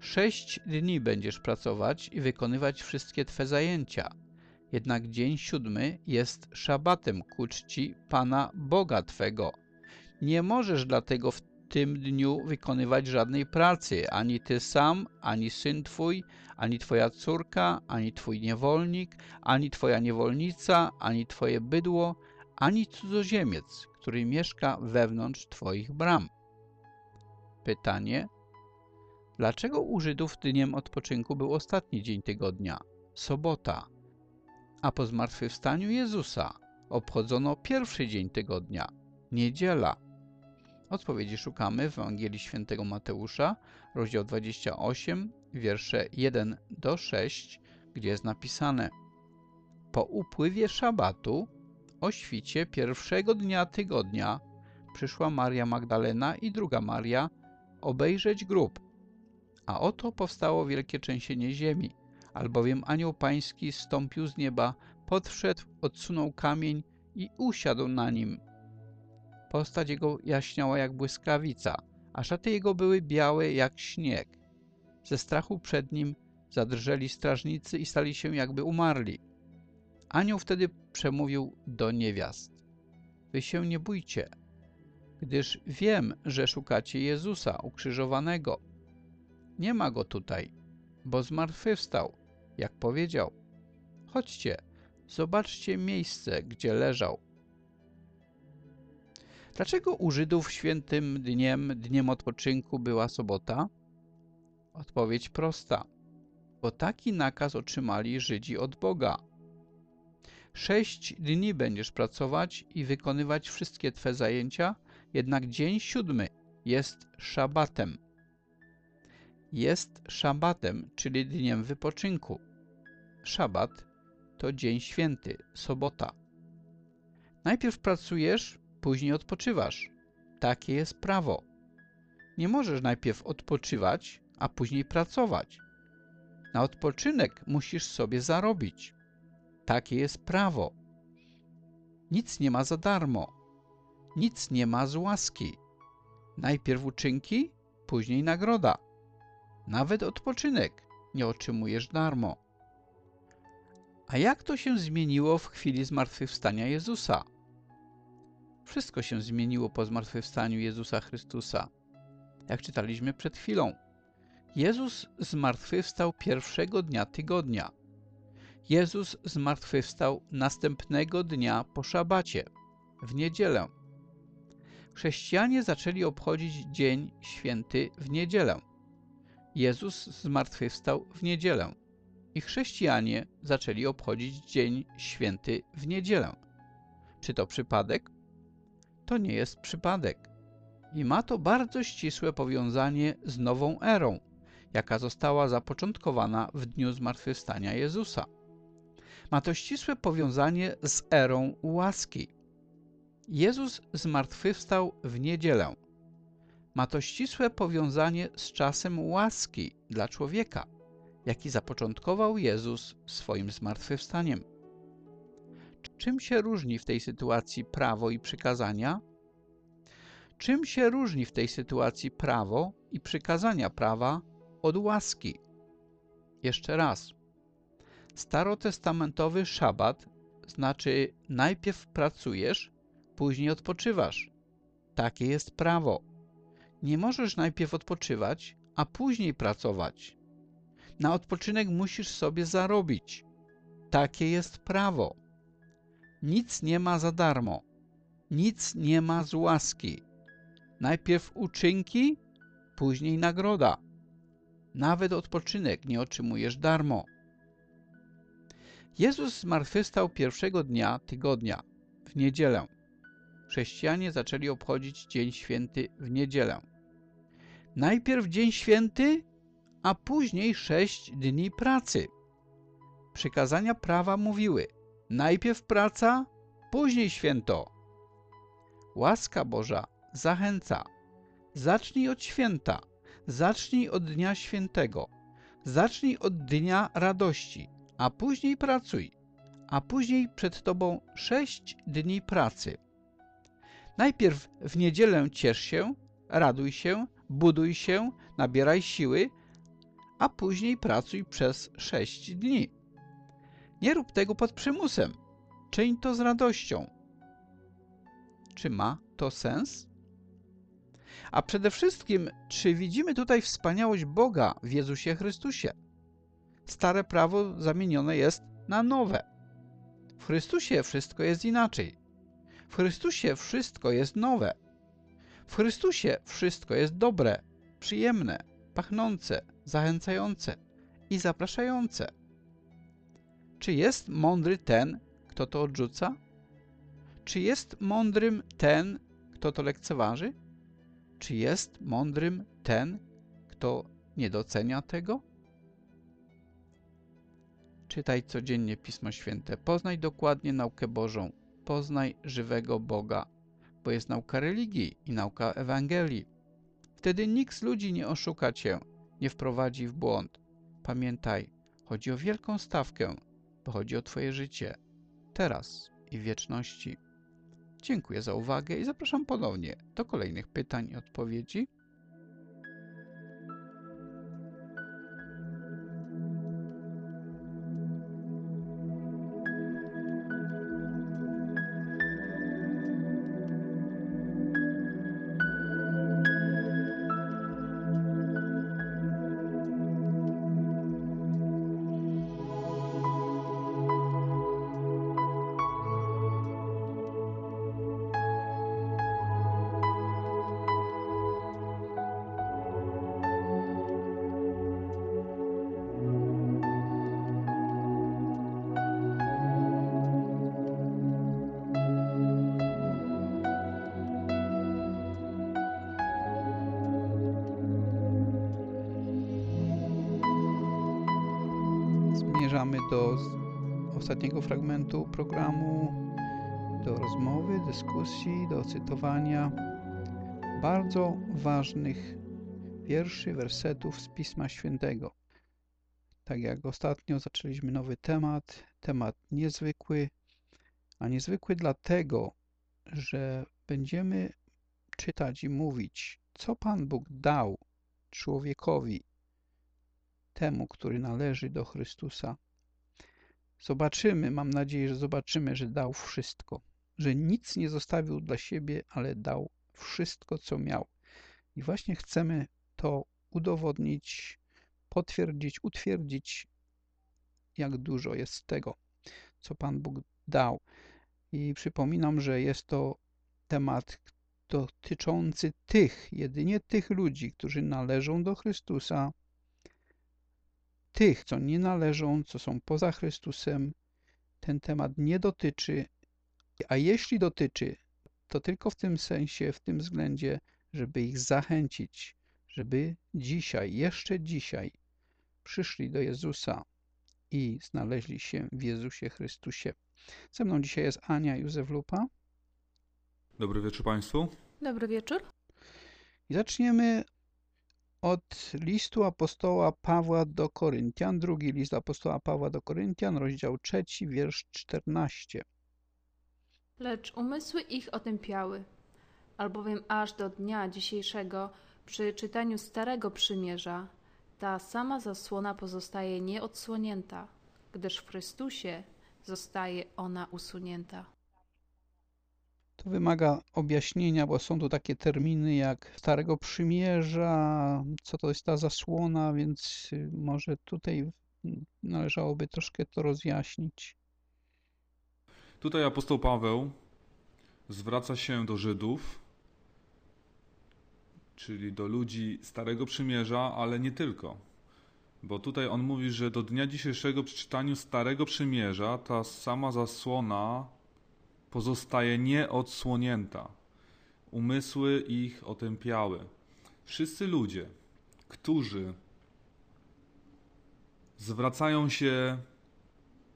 Sześć dni będziesz pracować i wykonywać wszystkie Twe zajęcia. Jednak dzień siódmy jest szabatem ku czci Pana Boga Twego. Nie możesz dlatego w tym dniu wykonywać żadnej pracy, ani Ty sam, ani syn Twój, ani Twoja córka, ani Twój niewolnik, ani Twoja niewolnica, ani Twoje bydło, ani cudzoziemiec, który mieszka wewnątrz Twoich bram. Pytanie. Dlaczego u Żydów dniem odpoczynku był ostatni dzień tygodnia, sobota, a po zmartwychwstaniu Jezusa obchodzono pierwszy dzień tygodnia, niedziela? Odpowiedzi szukamy w Ewangelii Świętego Mateusza, rozdział 28, wiersze 1 do 6, gdzie jest napisane Po upływie szabatu, o świcie pierwszego dnia tygodnia, przyszła Maria Magdalena i druga Maria obejrzeć grób. A oto powstało wielkie trzęsienie ziemi, albowiem anioł pański stąpił z nieba, podszedł, odsunął kamień i usiadł na nim. Postać jego jaśniała jak błyskawica, a szaty jego były białe jak śnieg. Ze strachu przed nim zadrżeli strażnicy i stali się jakby umarli. Anioł wtedy przemówił do niewiast. Wy się nie bójcie, gdyż wiem, że szukacie Jezusa ukrzyżowanego. Nie ma go tutaj, bo zmartwychwstał, jak powiedział. Chodźcie, zobaczcie miejsce, gdzie leżał. Dlaczego u Żydów świętym dniem, dniem odpoczynku była sobota? Odpowiedź prosta. Bo taki nakaz otrzymali Żydzi od Boga. Sześć dni będziesz pracować i wykonywać wszystkie Twe zajęcia, jednak dzień siódmy jest szabatem. Jest szabatem, czyli dniem wypoczynku. Szabat to dzień święty, sobota. Najpierw pracujesz, później odpoczywasz. Takie jest prawo. Nie możesz najpierw odpoczywać, a później pracować. Na odpoczynek musisz sobie zarobić. Takie jest prawo. Nic nie ma za darmo. Nic nie ma z łaski. Najpierw uczynki, później nagroda. Nawet odpoczynek nie otrzymujesz darmo. A jak to się zmieniło w chwili zmartwychwstania Jezusa? Wszystko się zmieniło po zmartwychwstaniu Jezusa Chrystusa. Jak czytaliśmy przed chwilą. Jezus zmartwychwstał pierwszego dnia tygodnia. Jezus zmartwychwstał następnego dnia po szabacie, w niedzielę. Chrześcijanie zaczęli obchodzić dzień święty w niedzielę. Jezus zmartwychwstał w niedzielę i chrześcijanie zaczęli obchodzić dzień święty w niedzielę. Czy to przypadek? To nie jest przypadek. I ma to bardzo ścisłe powiązanie z nową erą, jaka została zapoczątkowana w dniu zmartwychwstania Jezusa. Ma to ścisłe powiązanie z erą łaski. Jezus zmartwychwstał w niedzielę. Ma to ścisłe powiązanie z czasem łaski dla człowieka, jaki zapoczątkował Jezus swoim zmartwychwstaniem. Czym się różni w tej sytuacji prawo i przykazania? Czym się różni w tej sytuacji prawo i przykazania prawa od łaski? Jeszcze raz. Starotestamentowy szabat znaczy najpierw pracujesz, później odpoczywasz. Takie jest prawo. Nie możesz najpierw odpoczywać, a później pracować. Na odpoczynek musisz sobie zarobić. Takie jest prawo. Nic nie ma za darmo. Nic nie ma z łaski. Najpierw uczynki, później nagroda. Nawet odpoczynek nie otrzymujesz darmo. Jezus zmartwychwstał pierwszego dnia tygodnia, w niedzielę. Chrześcijanie zaczęli obchodzić Dzień Święty w niedzielę. Najpierw Dzień Święty, a później sześć dni pracy. Przykazania prawa mówiły najpierw praca, później święto. Łaska Boża zachęca. Zacznij od święta, zacznij od dnia świętego, zacznij od dnia radości, a później pracuj, a później przed tobą sześć dni pracy. Najpierw w niedzielę ciesz się, raduj się, buduj się, nabieraj siły, a później pracuj przez sześć dni. Nie rób tego pod przymusem. Czyń to z radością. Czy ma to sens? A przede wszystkim, czy widzimy tutaj wspaniałość Boga w Jezusie Chrystusie? Stare prawo zamienione jest na nowe. W Chrystusie wszystko jest inaczej. W Chrystusie wszystko jest nowe. W Chrystusie wszystko jest dobre, przyjemne, pachnące, zachęcające i zapraszające. Czy jest mądry ten, kto to odrzuca? Czy jest mądrym ten, kto to lekceważy? Czy jest mądrym ten, kto nie docenia tego? Czytaj codziennie Pismo Święte. Poznaj dokładnie naukę Bożą. Poznaj żywego Boga, bo jest nauka religii i nauka Ewangelii. Wtedy nikt z ludzi nie oszuka cię, nie wprowadzi w błąd. Pamiętaj, chodzi o wielką stawkę, bo chodzi o twoje życie. teraz i w wieczności. Dziękuję za uwagę i zapraszam ponownie do kolejnych pytań i odpowiedzi. Fragmentu programu, do rozmowy, dyskusji, do cytowania bardzo ważnych wierszy, wersetów z Pisma Świętego. Tak jak ostatnio zaczęliśmy nowy temat, temat niezwykły, a niezwykły dlatego, że będziemy czytać i mówić, co Pan Bóg dał człowiekowi temu, który należy do Chrystusa. Zobaczymy, mam nadzieję, że zobaczymy, że dał wszystko, że nic nie zostawił dla siebie, ale dał wszystko, co miał. I właśnie chcemy to udowodnić, potwierdzić, utwierdzić, jak dużo jest tego, co Pan Bóg dał. I przypominam, że jest to temat dotyczący tych, jedynie tych ludzi, którzy należą do Chrystusa, tych, co nie należą, co są poza Chrystusem, ten temat nie dotyczy, a jeśli dotyczy, to tylko w tym sensie, w tym względzie, żeby ich zachęcić, żeby dzisiaj, jeszcze dzisiaj przyszli do Jezusa i znaleźli się w Jezusie Chrystusie. Ze mną dzisiaj jest Ania Józef Lupa. Dobry wieczór Państwu. Dobry wieczór. I zaczniemy od listu apostoła Pawła do Koryntian, drugi list apostoła Pawła do Koryntian, rozdział trzeci, wiersz 14. Lecz umysły ich otępiały, albowiem aż do dnia dzisiejszego przy czytaniu Starego Przymierza ta sama zasłona pozostaje nieodsłonięta, gdyż w Chrystusie zostaje ona usunięta. To wymaga objaśnienia, bo są tu takie terminy jak Starego Przymierza, co to jest ta zasłona, więc y, może tutaj należałoby troszkę to rozjaśnić. Tutaj apostoł Paweł zwraca się do Żydów, czyli do ludzi Starego Przymierza, ale nie tylko. Bo tutaj on mówi, że do dnia dzisiejszego przy czytaniu Starego Przymierza ta sama zasłona pozostaje nieodsłonięta. Umysły ich otępiały. Wszyscy ludzie, którzy zwracają się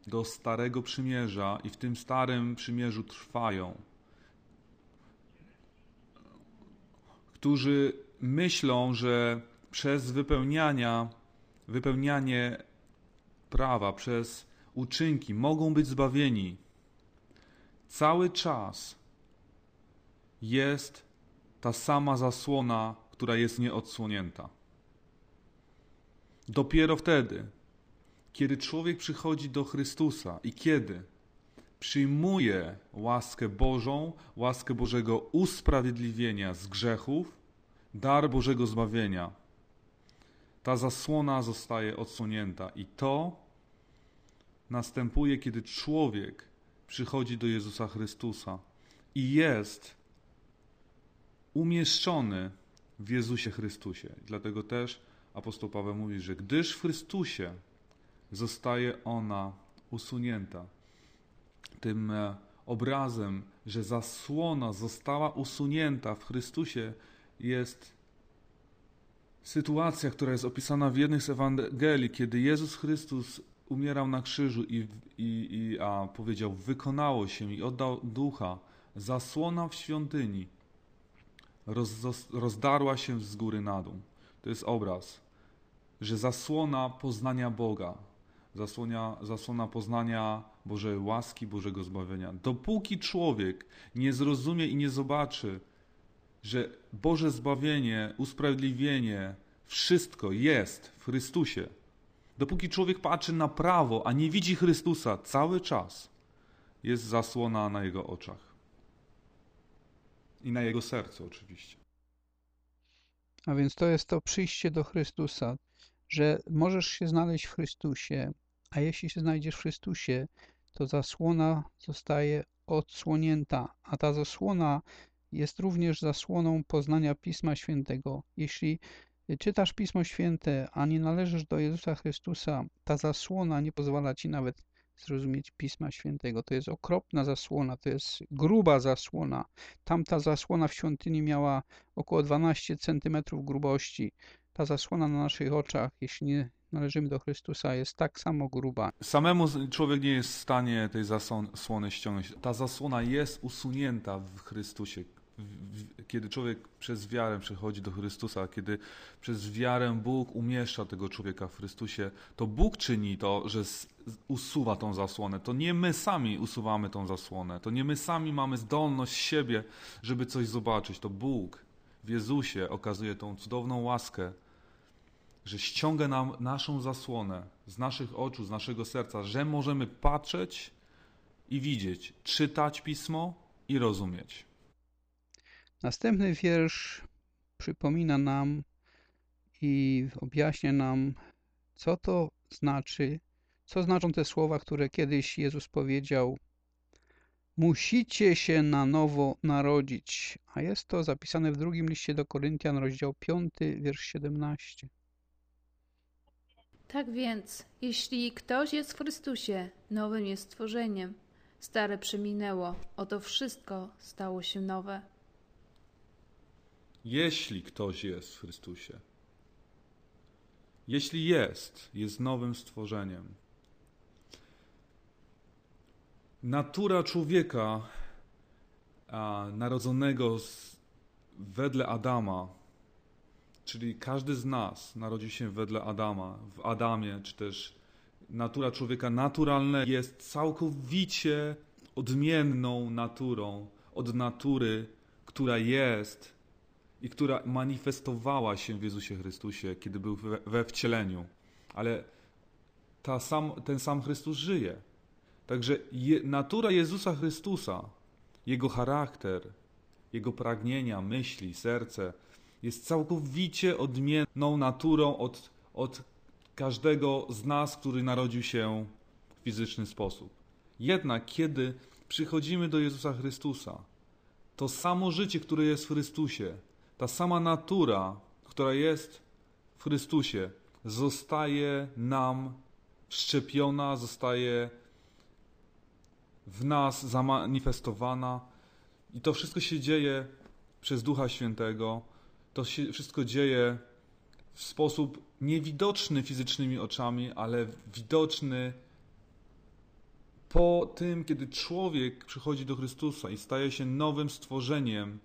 do Starego Przymierza i w tym Starym Przymierzu trwają, którzy myślą, że przez wypełniania, wypełnianie prawa, przez uczynki mogą być zbawieni, cały czas jest ta sama zasłona, która jest nieodsłonięta. Dopiero wtedy, kiedy człowiek przychodzi do Chrystusa i kiedy przyjmuje łaskę Bożą, łaskę Bożego usprawiedliwienia z grzechów, dar Bożego zbawienia, ta zasłona zostaje odsłonięta i to następuje, kiedy człowiek przychodzi do Jezusa Chrystusa i jest umieszczony w Jezusie Chrystusie. Dlatego też apostoł Paweł mówi, że gdyż w Chrystusie zostaje ona usunięta. Tym e, obrazem, że zasłona została usunięta w Chrystusie jest sytuacja, która jest opisana w jednej z Ewangelii, kiedy Jezus Chrystus umierał na krzyżu i, i, i a powiedział, wykonało się i oddał ducha, zasłona w świątyni roz, rozdarła się z góry na dół. To jest obraz, że zasłona poznania Boga, zasłonia, zasłona poznania Bożej łaski, Bożego zbawienia. Dopóki człowiek nie zrozumie i nie zobaczy, że Boże zbawienie, usprawiedliwienie, wszystko jest w Chrystusie, dopóki człowiek patrzy na prawo, a nie widzi Chrystusa cały czas, jest zasłona na jego oczach. I na jego sercu, oczywiście. A więc to jest to przyjście do Chrystusa, że możesz się znaleźć w Chrystusie, a jeśli się znajdziesz w Chrystusie, to zasłona zostaje odsłonięta, a ta zasłona jest również zasłoną poznania Pisma Świętego. Jeśli czytasz Pismo Święte, a nie należysz do Jezusa Chrystusa, ta zasłona nie pozwala ci nawet zrozumieć Pisma Świętego. To jest okropna zasłona, to jest gruba zasłona. Tamta zasłona w świątyni miała około 12 cm grubości. Ta zasłona na naszych oczach, jeśli nie należymy do Chrystusa, jest tak samo gruba. Samemu człowiek nie jest w stanie tej zasłony ściągnąć. Ta zasłona jest usunięta w Chrystusie kiedy człowiek przez wiarę przychodzi do Chrystusa, kiedy przez wiarę Bóg umieszcza tego człowieka w Chrystusie, to Bóg czyni to, że usuwa tą zasłonę. To nie my sami usuwamy tą zasłonę. To nie my sami mamy zdolność siebie, żeby coś zobaczyć. To Bóg w Jezusie okazuje tą cudowną łaskę, że ściąga nam naszą zasłonę z naszych oczu, z naszego serca, że możemy patrzeć i widzieć, czytać pismo i rozumieć. Następny wiersz przypomina nam i objaśnia nam, co to znaczy, co znaczą te słowa, które kiedyś Jezus powiedział: Musicie się na nowo narodzić. A jest to zapisane w drugim liście do Koryntian, rozdział 5, wiersz 17. Tak więc, jeśli ktoś jest w Chrystusie, nowym jest stworzeniem. Stare przeminęło, oto wszystko stało się nowe jeśli ktoś jest w Chrystusie. Jeśli jest, jest nowym stworzeniem. Natura człowieka a, narodzonego z, wedle Adama, czyli każdy z nas narodził się wedle Adama, w Adamie, czy też natura człowieka naturalna jest całkowicie odmienną naturą od natury, która jest i która manifestowała się w Jezusie Chrystusie, kiedy był we, wcieleniu. Ale ta sam, ten sam Chrystus żyje. Także je, natura Jezusa Chrystusa, Jego charakter, Jego pragnienia, myśli, serce jest całkowicie odmienną naturą od, od każdego z nas, który narodził się w fizyczny sposób. Jednak kiedy przychodzimy do Jezusa Chrystusa, to samo życie, które jest w Chrystusie, ta sama natura, która jest w Chrystusie, zostaje nam wszczepiona, zostaje w nas zamanifestowana. I to wszystko się dzieje przez Ducha Świętego. To się wszystko dzieje w sposób niewidoczny fizycznymi oczami, ale widoczny po tym, kiedy człowiek przychodzi do Chrystusa i staje się nowym stworzeniem,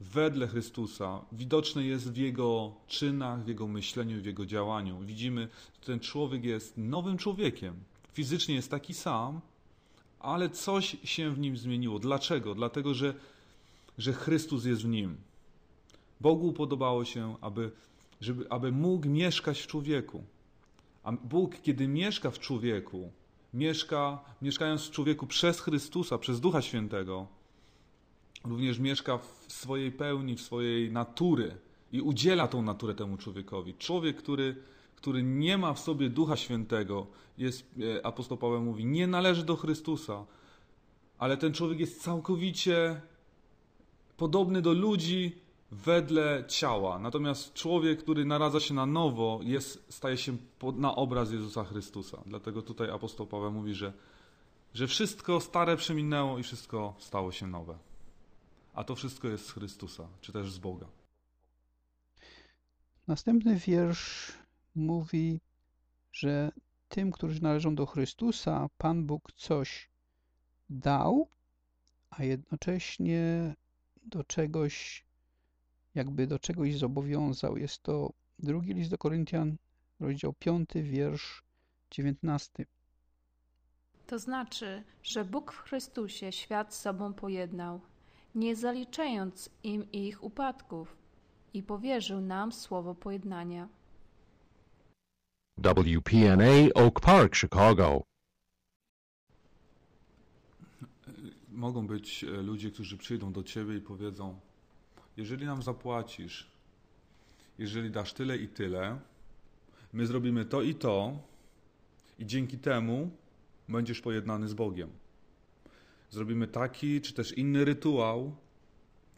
wedle Chrystusa widoczne jest w jego czynach, w jego myśleniu, w jego działaniu. Widzimy, że ten człowiek jest nowym człowiekiem. Fizycznie jest taki sam, ale coś się w nim zmieniło. Dlaczego? Dlatego, że, że Chrystus jest w nim. Bogu podobało się, aby, żeby, aby mógł mieszkać w człowieku. A Bóg, kiedy mieszka w człowieku, mieszka, mieszkając w człowieku przez Chrystusa, przez Ducha Świętego, również mieszka w swojej pełni, w swojej natury i udziela tą naturę temu człowiekowi. Człowiek, który, który nie ma w sobie Ducha Świętego, jest, e, apostoł Paweł mówi, nie należy do Chrystusa, ale ten człowiek jest całkowicie podobny do ludzi wedle ciała. Natomiast człowiek, który naradza się na nowo, jest, staje się na obraz Jezusa Chrystusa. Dlatego tutaj apostoł Paweł mówi, że, że wszystko stare przeminęło i wszystko stało się nowe a to wszystko jest z Chrystusa, czy też z Boga. Następny wiersz mówi, że tym, którzy należą do Chrystusa, Pan Bóg coś dał, a jednocześnie do czegoś, jakby do czegoś zobowiązał. Jest to drugi list do Koryntian, rozdział 5, wiersz 19. To znaczy, że Bóg w Chrystusie świat z sobą pojednał, nie zaliczając im ich upadków, i powierzył nam słowo pojednania. WPNA Oak Park, Chicago. Mogą być e, ludzie, którzy przyjdą do ciebie i powiedzą: Jeżeli nam zapłacisz, jeżeli dasz tyle i tyle, my zrobimy to i to, i dzięki temu będziesz pojednany z Bogiem. Zrobimy taki czy też inny rytuał,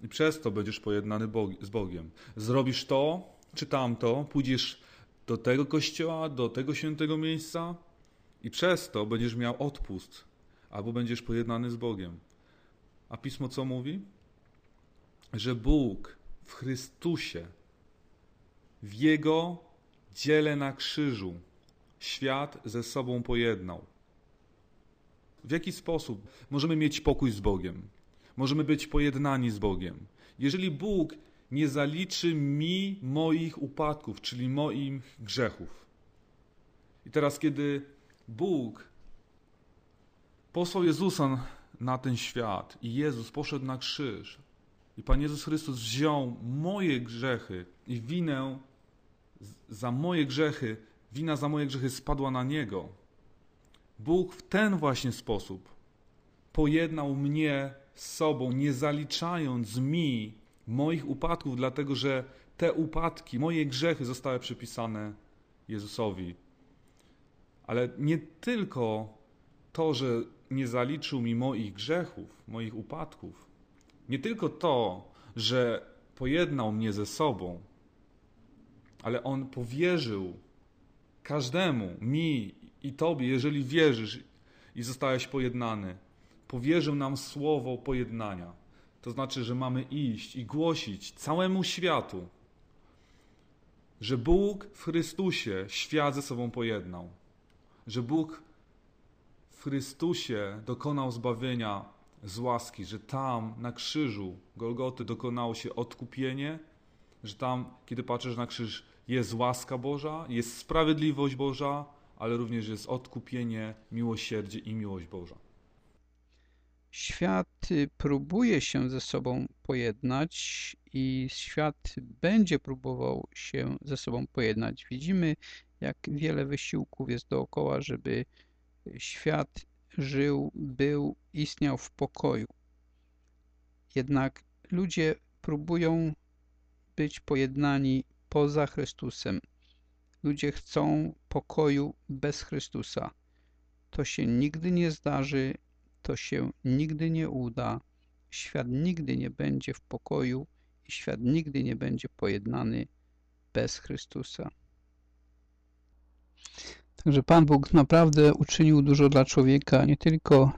i przez to będziesz pojednany z Bogiem. Zrobisz to czy tamto, pójdziesz do tego kościoła, do tego świętego miejsca i przez to będziesz miał odpust, albo będziesz pojednany z Bogiem. A pismo co mówi? Że Bóg w Chrystusie, w Jego dziele na krzyżu, świat ze sobą pojednał. W jaki sposób możemy mieć pokój z Bogiem? Możemy być pojednani z Bogiem. Jeżeli Bóg nie zaliczy mi moich upadków, czyli moich grzechów. I teraz, kiedy Bóg posłał Jezusa na ten świat i Jezus poszedł na krzyż, i Pan Jezus Chrystus wziął moje grzechy i winę za moje grzechy, wina za moje grzechy spadła na Niego. Bóg w ten właśnie sposób pojednał mnie z sobą, nie zaliczając mi moich upadków, dlatego że te upadki, moje grzechy zostały przypisane Jezusowi. Ale nie tylko to, że nie zaliczył mi moich grzechów, moich upadków, nie tylko to, że pojednał mnie ze sobą, ale On powierzył każdemu, mi i Tobie, jeżeli wierzysz i zostałeś pojednany, powierzył nam słowo pojednania. To znaczy, że mamy iść i głosić całemu światu, że Bóg w Chrystusie świat ze sobą pojednał, że Bóg w Chrystusie dokonał zbawienia z łaski, że tam na krzyżu Golgoty dokonało się odkupienie, że tam, kiedy patrzysz na krzyż, jest łaska Boża, jest sprawiedliwość Boża, ale również jest odkupienie, miłosierdzie i miłość Boża. Świat próbuje się ze sobą pojednać i świat będzie próbował się ze sobą pojednać. Widzimy, jak wiele wysiłków jest dookoła, żeby świat żył, był, istniał w pokoju. Jednak ludzie próbują być pojednani poza Chrystusem. Ludzie chcą pokoju bez Chrystusa. To się nigdy nie zdarzy, to się nigdy nie uda, świat nigdy nie będzie w pokoju i świat nigdy nie będzie pojednany bez Chrystusa. Także Pan Bóg naprawdę uczynił dużo dla człowieka, nie tylko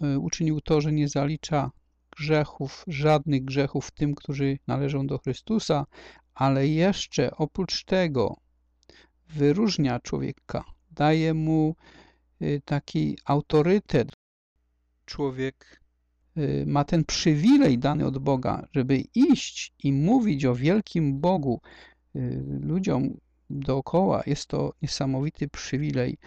e, uczynił to, że nie zalicza grzechów, żadnych grzechów tym, którzy należą do Chrystusa, ale jeszcze oprócz tego wyróżnia człowieka, daje mu e, taki autorytet, człowiek y, ma ten przywilej dany od Boga, żeby iść i mówić o wielkim Bogu y, ludziom dookoła. Jest to niesamowity przywilej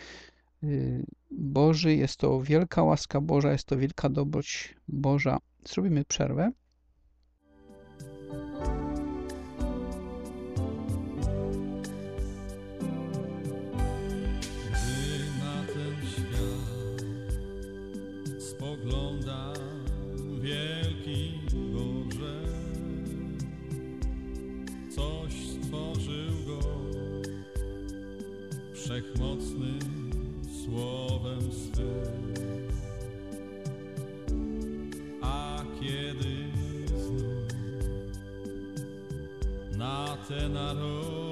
y, Boży, jest to wielka łaska Boża, jest to wielka dobroć Boża. Zrobimy przerwę. Na te narody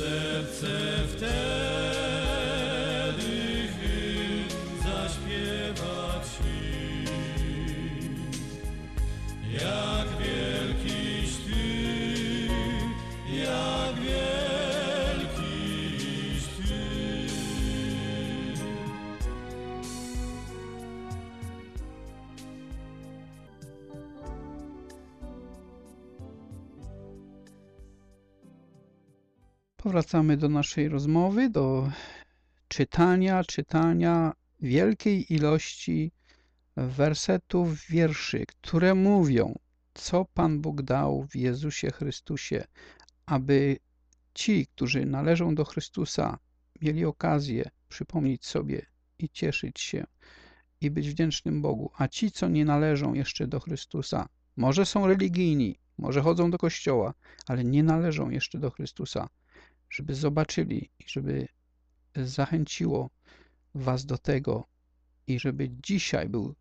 serce Powracamy do naszej rozmowy, do czytania, czytania wielkiej ilości wersetów, wierszy, które mówią, co Pan Bóg dał w Jezusie Chrystusie, aby ci, którzy należą do Chrystusa, mieli okazję przypomnieć sobie i cieszyć się i być wdzięcznym Bogu, a ci, co nie należą jeszcze do Chrystusa, może są religijni, może chodzą do kościoła, ale nie należą jeszcze do Chrystusa, żeby zobaczyli i żeby zachęciło Was do tego i żeby dzisiaj był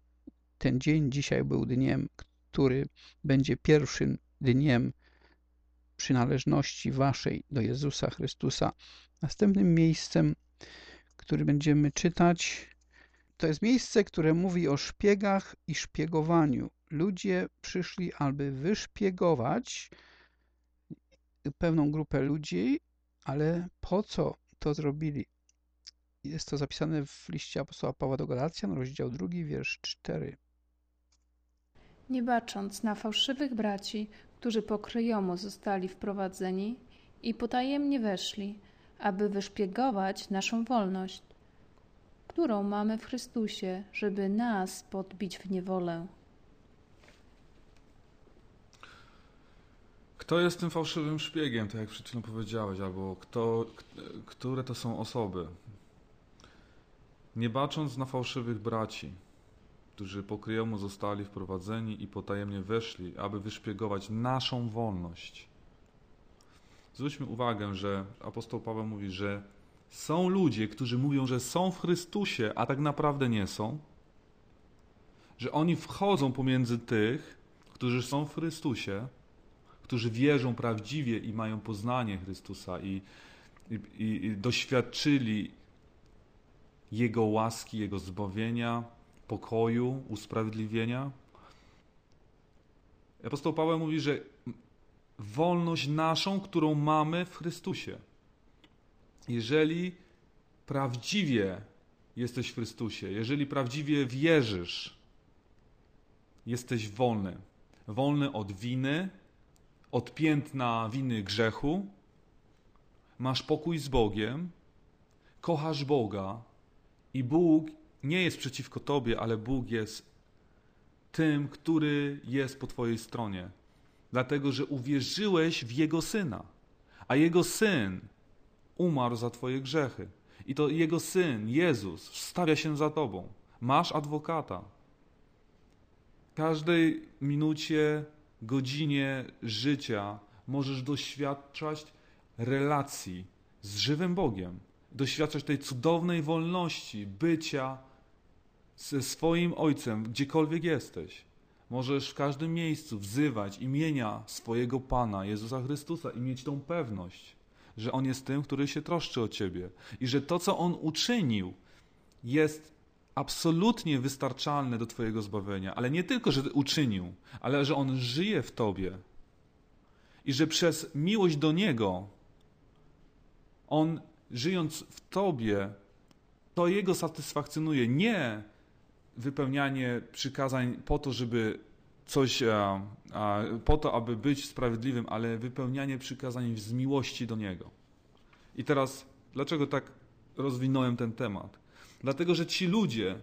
ten dzień, dzisiaj był dniem, który będzie pierwszym dniem przynależności Waszej do Jezusa Chrystusa. Następnym miejscem, który będziemy czytać, to jest miejsce, które mówi o szpiegach i szpiegowaniu. Ludzie przyszli, aby wyszpiegować pewną grupę ludzi, ale po co to zrobili? Jest to zapisane w liście apostoła Pawła do Galacjan, rozdział 2, wiersz 4. Nie bacząc na fałszywych braci, którzy pokryjomu zostali wprowadzeni i potajemnie weszli, aby wyszpiegować naszą wolność, którą mamy w Chrystusie, żeby nas podbić w niewolę. Kto jest tym fałszywym szpiegiem, tak jak przed chwilą powiedziałeś, albo kto, które to są osoby? Nie bacząc na fałszywych braci, którzy pokryjomu zostali wprowadzeni i potajemnie weszli, aby wyszpiegować naszą wolność. Zwróćmy uwagę, że apostoł Paweł mówi, że są ludzie, którzy mówią, że są w Chrystusie, a tak naprawdę nie są. Że oni wchodzą pomiędzy tych, którzy są w Chrystusie, którzy wierzą prawdziwie i mają poznanie Chrystusa i, i, i, doświadczyli Jego łaski, Jego zbawienia, pokoju, usprawiedliwienia. Apostoł Paweł mówi, że wolność naszą, którą mamy w Chrystusie. Jeżeli prawdziwie jesteś w Chrystusie, jeżeli prawdziwie wierzysz, jesteś wolny. Wolny od winy, od piętna winy grzechu, masz pokój z Bogiem, kochasz Boga i Bóg nie jest przeciwko tobie, ale Bóg jest tym, który jest po twojej stronie. Dlatego, że uwierzyłeś w Jego Syna, a Jego Syn umarł za twoje grzechy. I to Jego Syn, Jezus, wstawia się za tobą. Masz adwokata. Każdej minucie, godzinie życia możesz doświadczać relacji z żywym Bogiem, doświadczać tej cudownej wolności bycia ze swoim Ojcem, gdziekolwiek jesteś. Możesz w każdym miejscu wzywać imienia swojego Pana, Jezusa Chrystusa i mieć tą pewność, że On jest tym, który się troszczy o Ciebie i że to, co On uczynił, jest absolutnie wystarczalne do Twojego zbawienia. Ale nie tylko, że uczynił, ale że On żyje w Tobie i że przez miłość do Niego On, żyjąc w Tobie, to Jego satysfakcjonuje. Nie wypełnianie przykazań po to, żeby coś, a, po to, aby być sprawiedliwym, ale wypełnianie przykazań z miłości do Niego. I teraz, dlaczego tak rozwinąłem ten temat? Dlatego, że ci ludzie,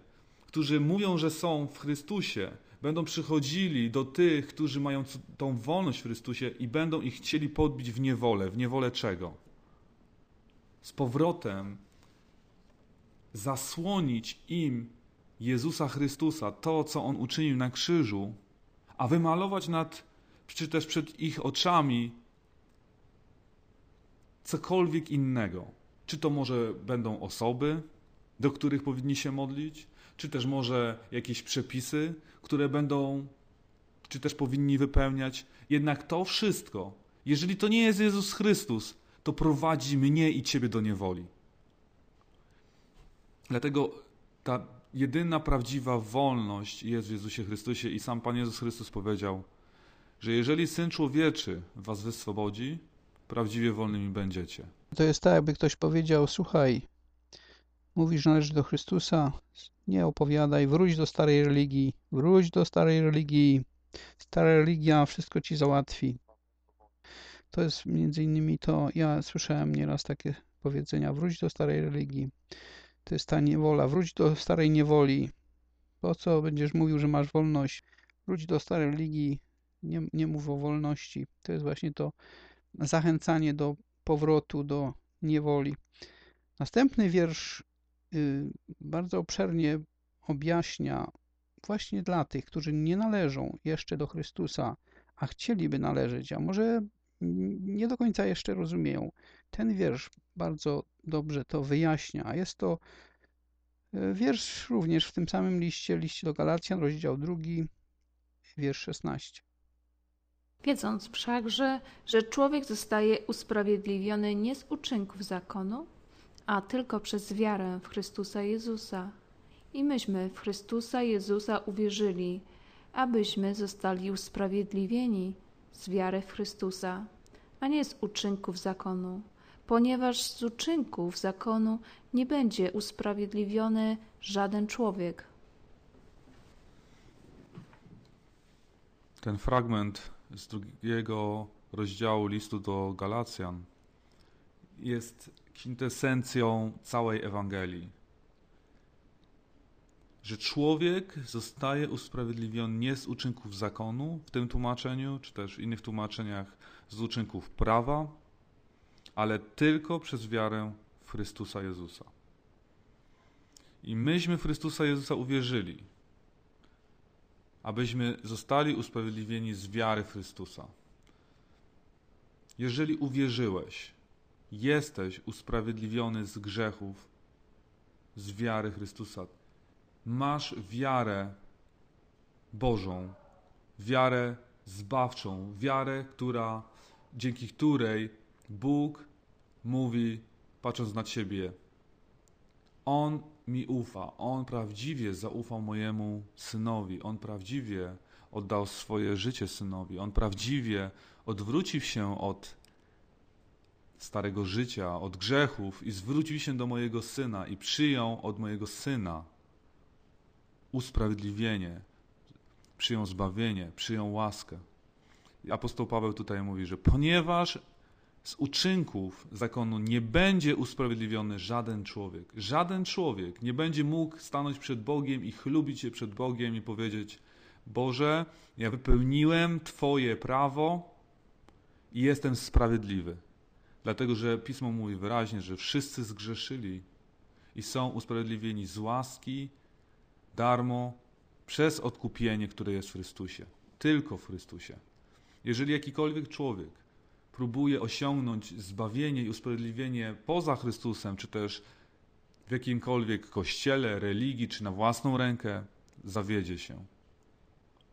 którzy mówią, że są w Chrystusie, będą przychodzili do tych, którzy mają tą wolność w Chrystusie i będą ich chcieli podbić w niewolę. W niewolę czego? Z powrotem zasłonić im Jezusa Chrystusa, to, co On uczynił na krzyżu, a wymalować nad, czy też przed ich oczami cokolwiek innego. Czy to może będą osoby, do których powinni się modlić, czy też może jakieś przepisy, które będą, czy też powinni wypełniać. Jednak to wszystko, jeżeli to nie jest Jezus Chrystus, to prowadzi mnie i ciebie do niewoli. Dlatego ta jedyna prawdziwa wolność jest w Jezusie Chrystusie i sam Pan Jezus Chrystus powiedział, że jeżeli Syn Człowieczy was wyswobodzi, prawdziwie wolnymi będziecie. To jest tak, jakby ktoś powiedział, słuchaj, mówisz, że należysz do Chrystusa, nie opowiadaj, wróć do starej religii, wróć do starej religii, stara religia wszystko ci załatwi. To jest między innymi to, ja słyszałem nieraz takie powiedzenia, wróć do starej religii. To jest ta niewola, wróć do starej niewoli. Po co będziesz mówił, że masz wolność? Wróć do starej religii, nie, nie mów o wolności. To jest właśnie to zachęcanie do powrotu do niewoli. Następny wiersz bardzo obszernie objaśnia właśnie dla tych, którzy nie należą jeszcze do Chrystusa, a chcieliby należeć, a może nie do końca jeszcze rozumieją. Ten wiersz bardzo dobrze to wyjaśnia, a jest to y, wiersz również w tym samym liście, liście do Galacjan, rozdział drugi, wiersz 16. Wiedząc wszakże, że człowiek zostaje usprawiedliwiony nie z uczynków zakonu, a tylko przez wiarę w Chrystusa Jezusa. I myśmy w Chrystusa Jezusa uwierzyli, abyśmy zostali usprawiedliwieni z wiary w Chrystusa, a nie z uczynków zakonu, ponieważ z uczynków zakonu nie będzie usprawiedliwiony żaden człowiek. Ten fragment z drugiego rozdziału listu do Galacjan jest kwintesencją całej Ewangelii. Że człowiek zostaje usprawiedliwiony nie z uczynków zakonu, w tym tłumaczeniu, czy też w innych tłumaczeniach z uczynków prawa, ale tylko przez wiarę w Chrystusa Jezusa. I myśmy w Chrystusa Jezusa uwierzyli, abyśmy zostali usprawiedliwieni z wiary Chrystusa. Jeżeli uwierzyłeś, jesteś usprawiedliwiony z grzechów, z wiary Chrystusa. Masz wiarę Bożą, wiarę zbawczą, wiarę, która, dzięki której Bóg mówi, patrząc na ciebie, On mi ufa, On prawdziwie zaufał mojemu synowi, On prawdziwie oddał swoje życie synowi, On prawdziwie odwrócił się od starego życia, od grzechów i zwrócił się do mojego syna i przyjął od mojego syna usprawiedliwienie, przyjął zbawienie, przyjął łaskę. I apostoł Paweł tutaj mówi, że ponieważ z uczynków zakonu nie będzie usprawiedliwiony żaden człowiek. Żaden człowiek nie będzie mógł stanąć przed Bogiem i chlubić się przed Bogiem i powiedzieć: Boże, ja wypełniłem Twoje prawo i jestem sprawiedliwy. Dlatego, że Pismo mówi wyraźnie, że wszyscy zgrzeszyli i są usprawiedliwieni z łaski, darmo, przez odkupienie, które jest w Chrystusie. Tylko w Chrystusie. Jeżeli jakikolwiek człowiek próbuje osiągnąć zbawienie i usprawiedliwienie poza Chrystusem, czy też w jakimkolwiek kościele, religii, czy na własną rękę, zawiedzie się.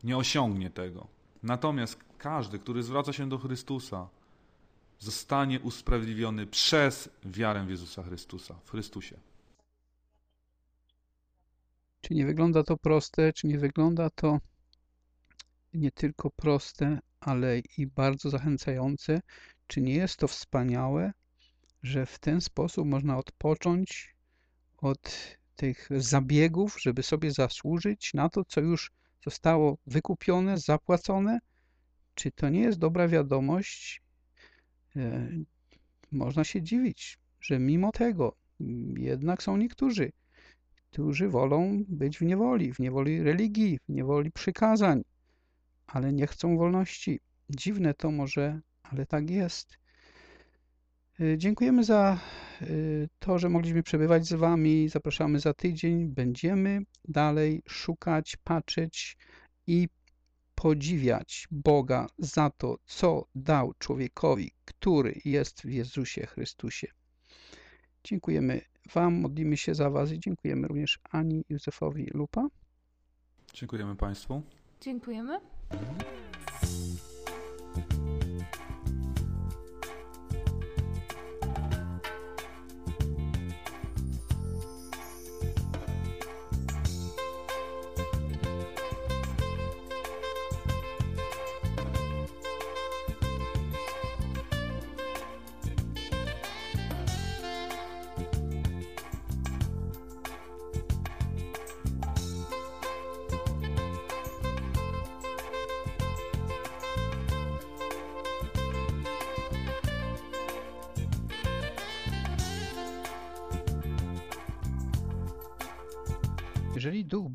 Nie osiągnie tego. Natomiast każdy, który zwraca się do Chrystusa, zostanie usprawiedliwiony przez wiarę w Jezusa Chrystusa, w Chrystusie. Czy nie wygląda to proste, czy nie wygląda to nie tylko proste, ale i bardzo zachęcające? Czy nie jest to wspaniałe, że w ten sposób można odpocząć od tych zabiegów, żeby sobie zasłużyć na to, co już zostało wykupione, zapłacone? Czy to nie jest dobra wiadomość? E, można się dziwić, że mimo tego jednak są niektórzy, którzy wolą być w niewoli, w niewoli religii, w niewoli przykazań, ale nie chcą wolności. Dziwne to może, ale tak jest. E, dziękujemy za e, to, że mogliśmy przebywać z Wami. Zapraszamy za tydzień. Będziemy dalej szukać, patrzeć i podziwiać Boga za to, co dał człowiekowi, który jest w Jezusie Chrystusie. Dziękujemy Wam, modlimy się za Was i dziękujemy również Ani Józefowi Lupa. Dziękujemy Państwu. Dziękujemy.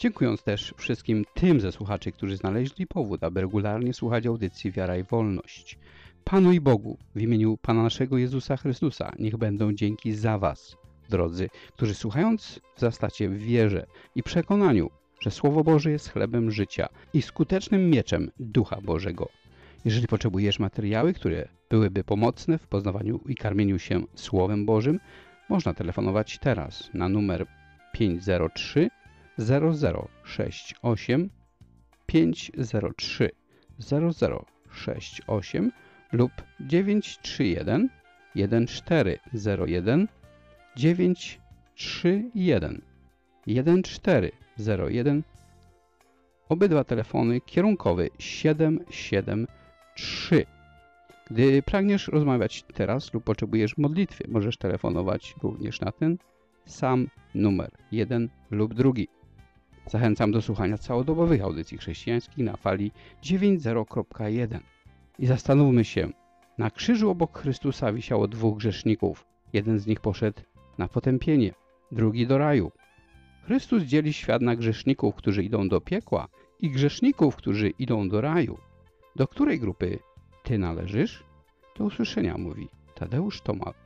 Dziękując też wszystkim tym ze słuchaczy, którzy znaleźli powód, aby regularnie słuchać audycji Wiara i Wolność. Panu i Bogu, w imieniu Pana naszego Jezusa Chrystusa, niech będą dzięki za Was, drodzy, którzy słuchając zastacie w wierze i przekonaniu, że Słowo Boże jest chlebem życia i skutecznym mieczem Ducha Bożego. Jeżeli potrzebujesz materiały, które byłyby pomocne w poznawaniu i karmieniu się Słowem Bożym, można telefonować teraz na numer 503 0068 503 0068 lub 931 1401 931 1401 Obydwa telefony kierunkowy 773. Gdy pragniesz rozmawiać teraz lub potrzebujesz modlitwy, możesz telefonować również na ten sam numer, jeden lub drugi. Zachęcam do słuchania całodobowych audycji chrześcijańskich na fali 90.1. I zastanówmy się, na krzyżu obok Chrystusa wisiało dwóch grzeszników. Jeden z nich poszedł na potępienie, drugi do raju. Chrystus dzieli świat na grzeszników, którzy idą do piekła i grzeszników, którzy idą do raju. Do której grupy ty należysz? Do usłyszenia, mówi Tadeusz Tomal.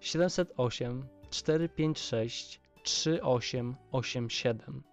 708 456 3887.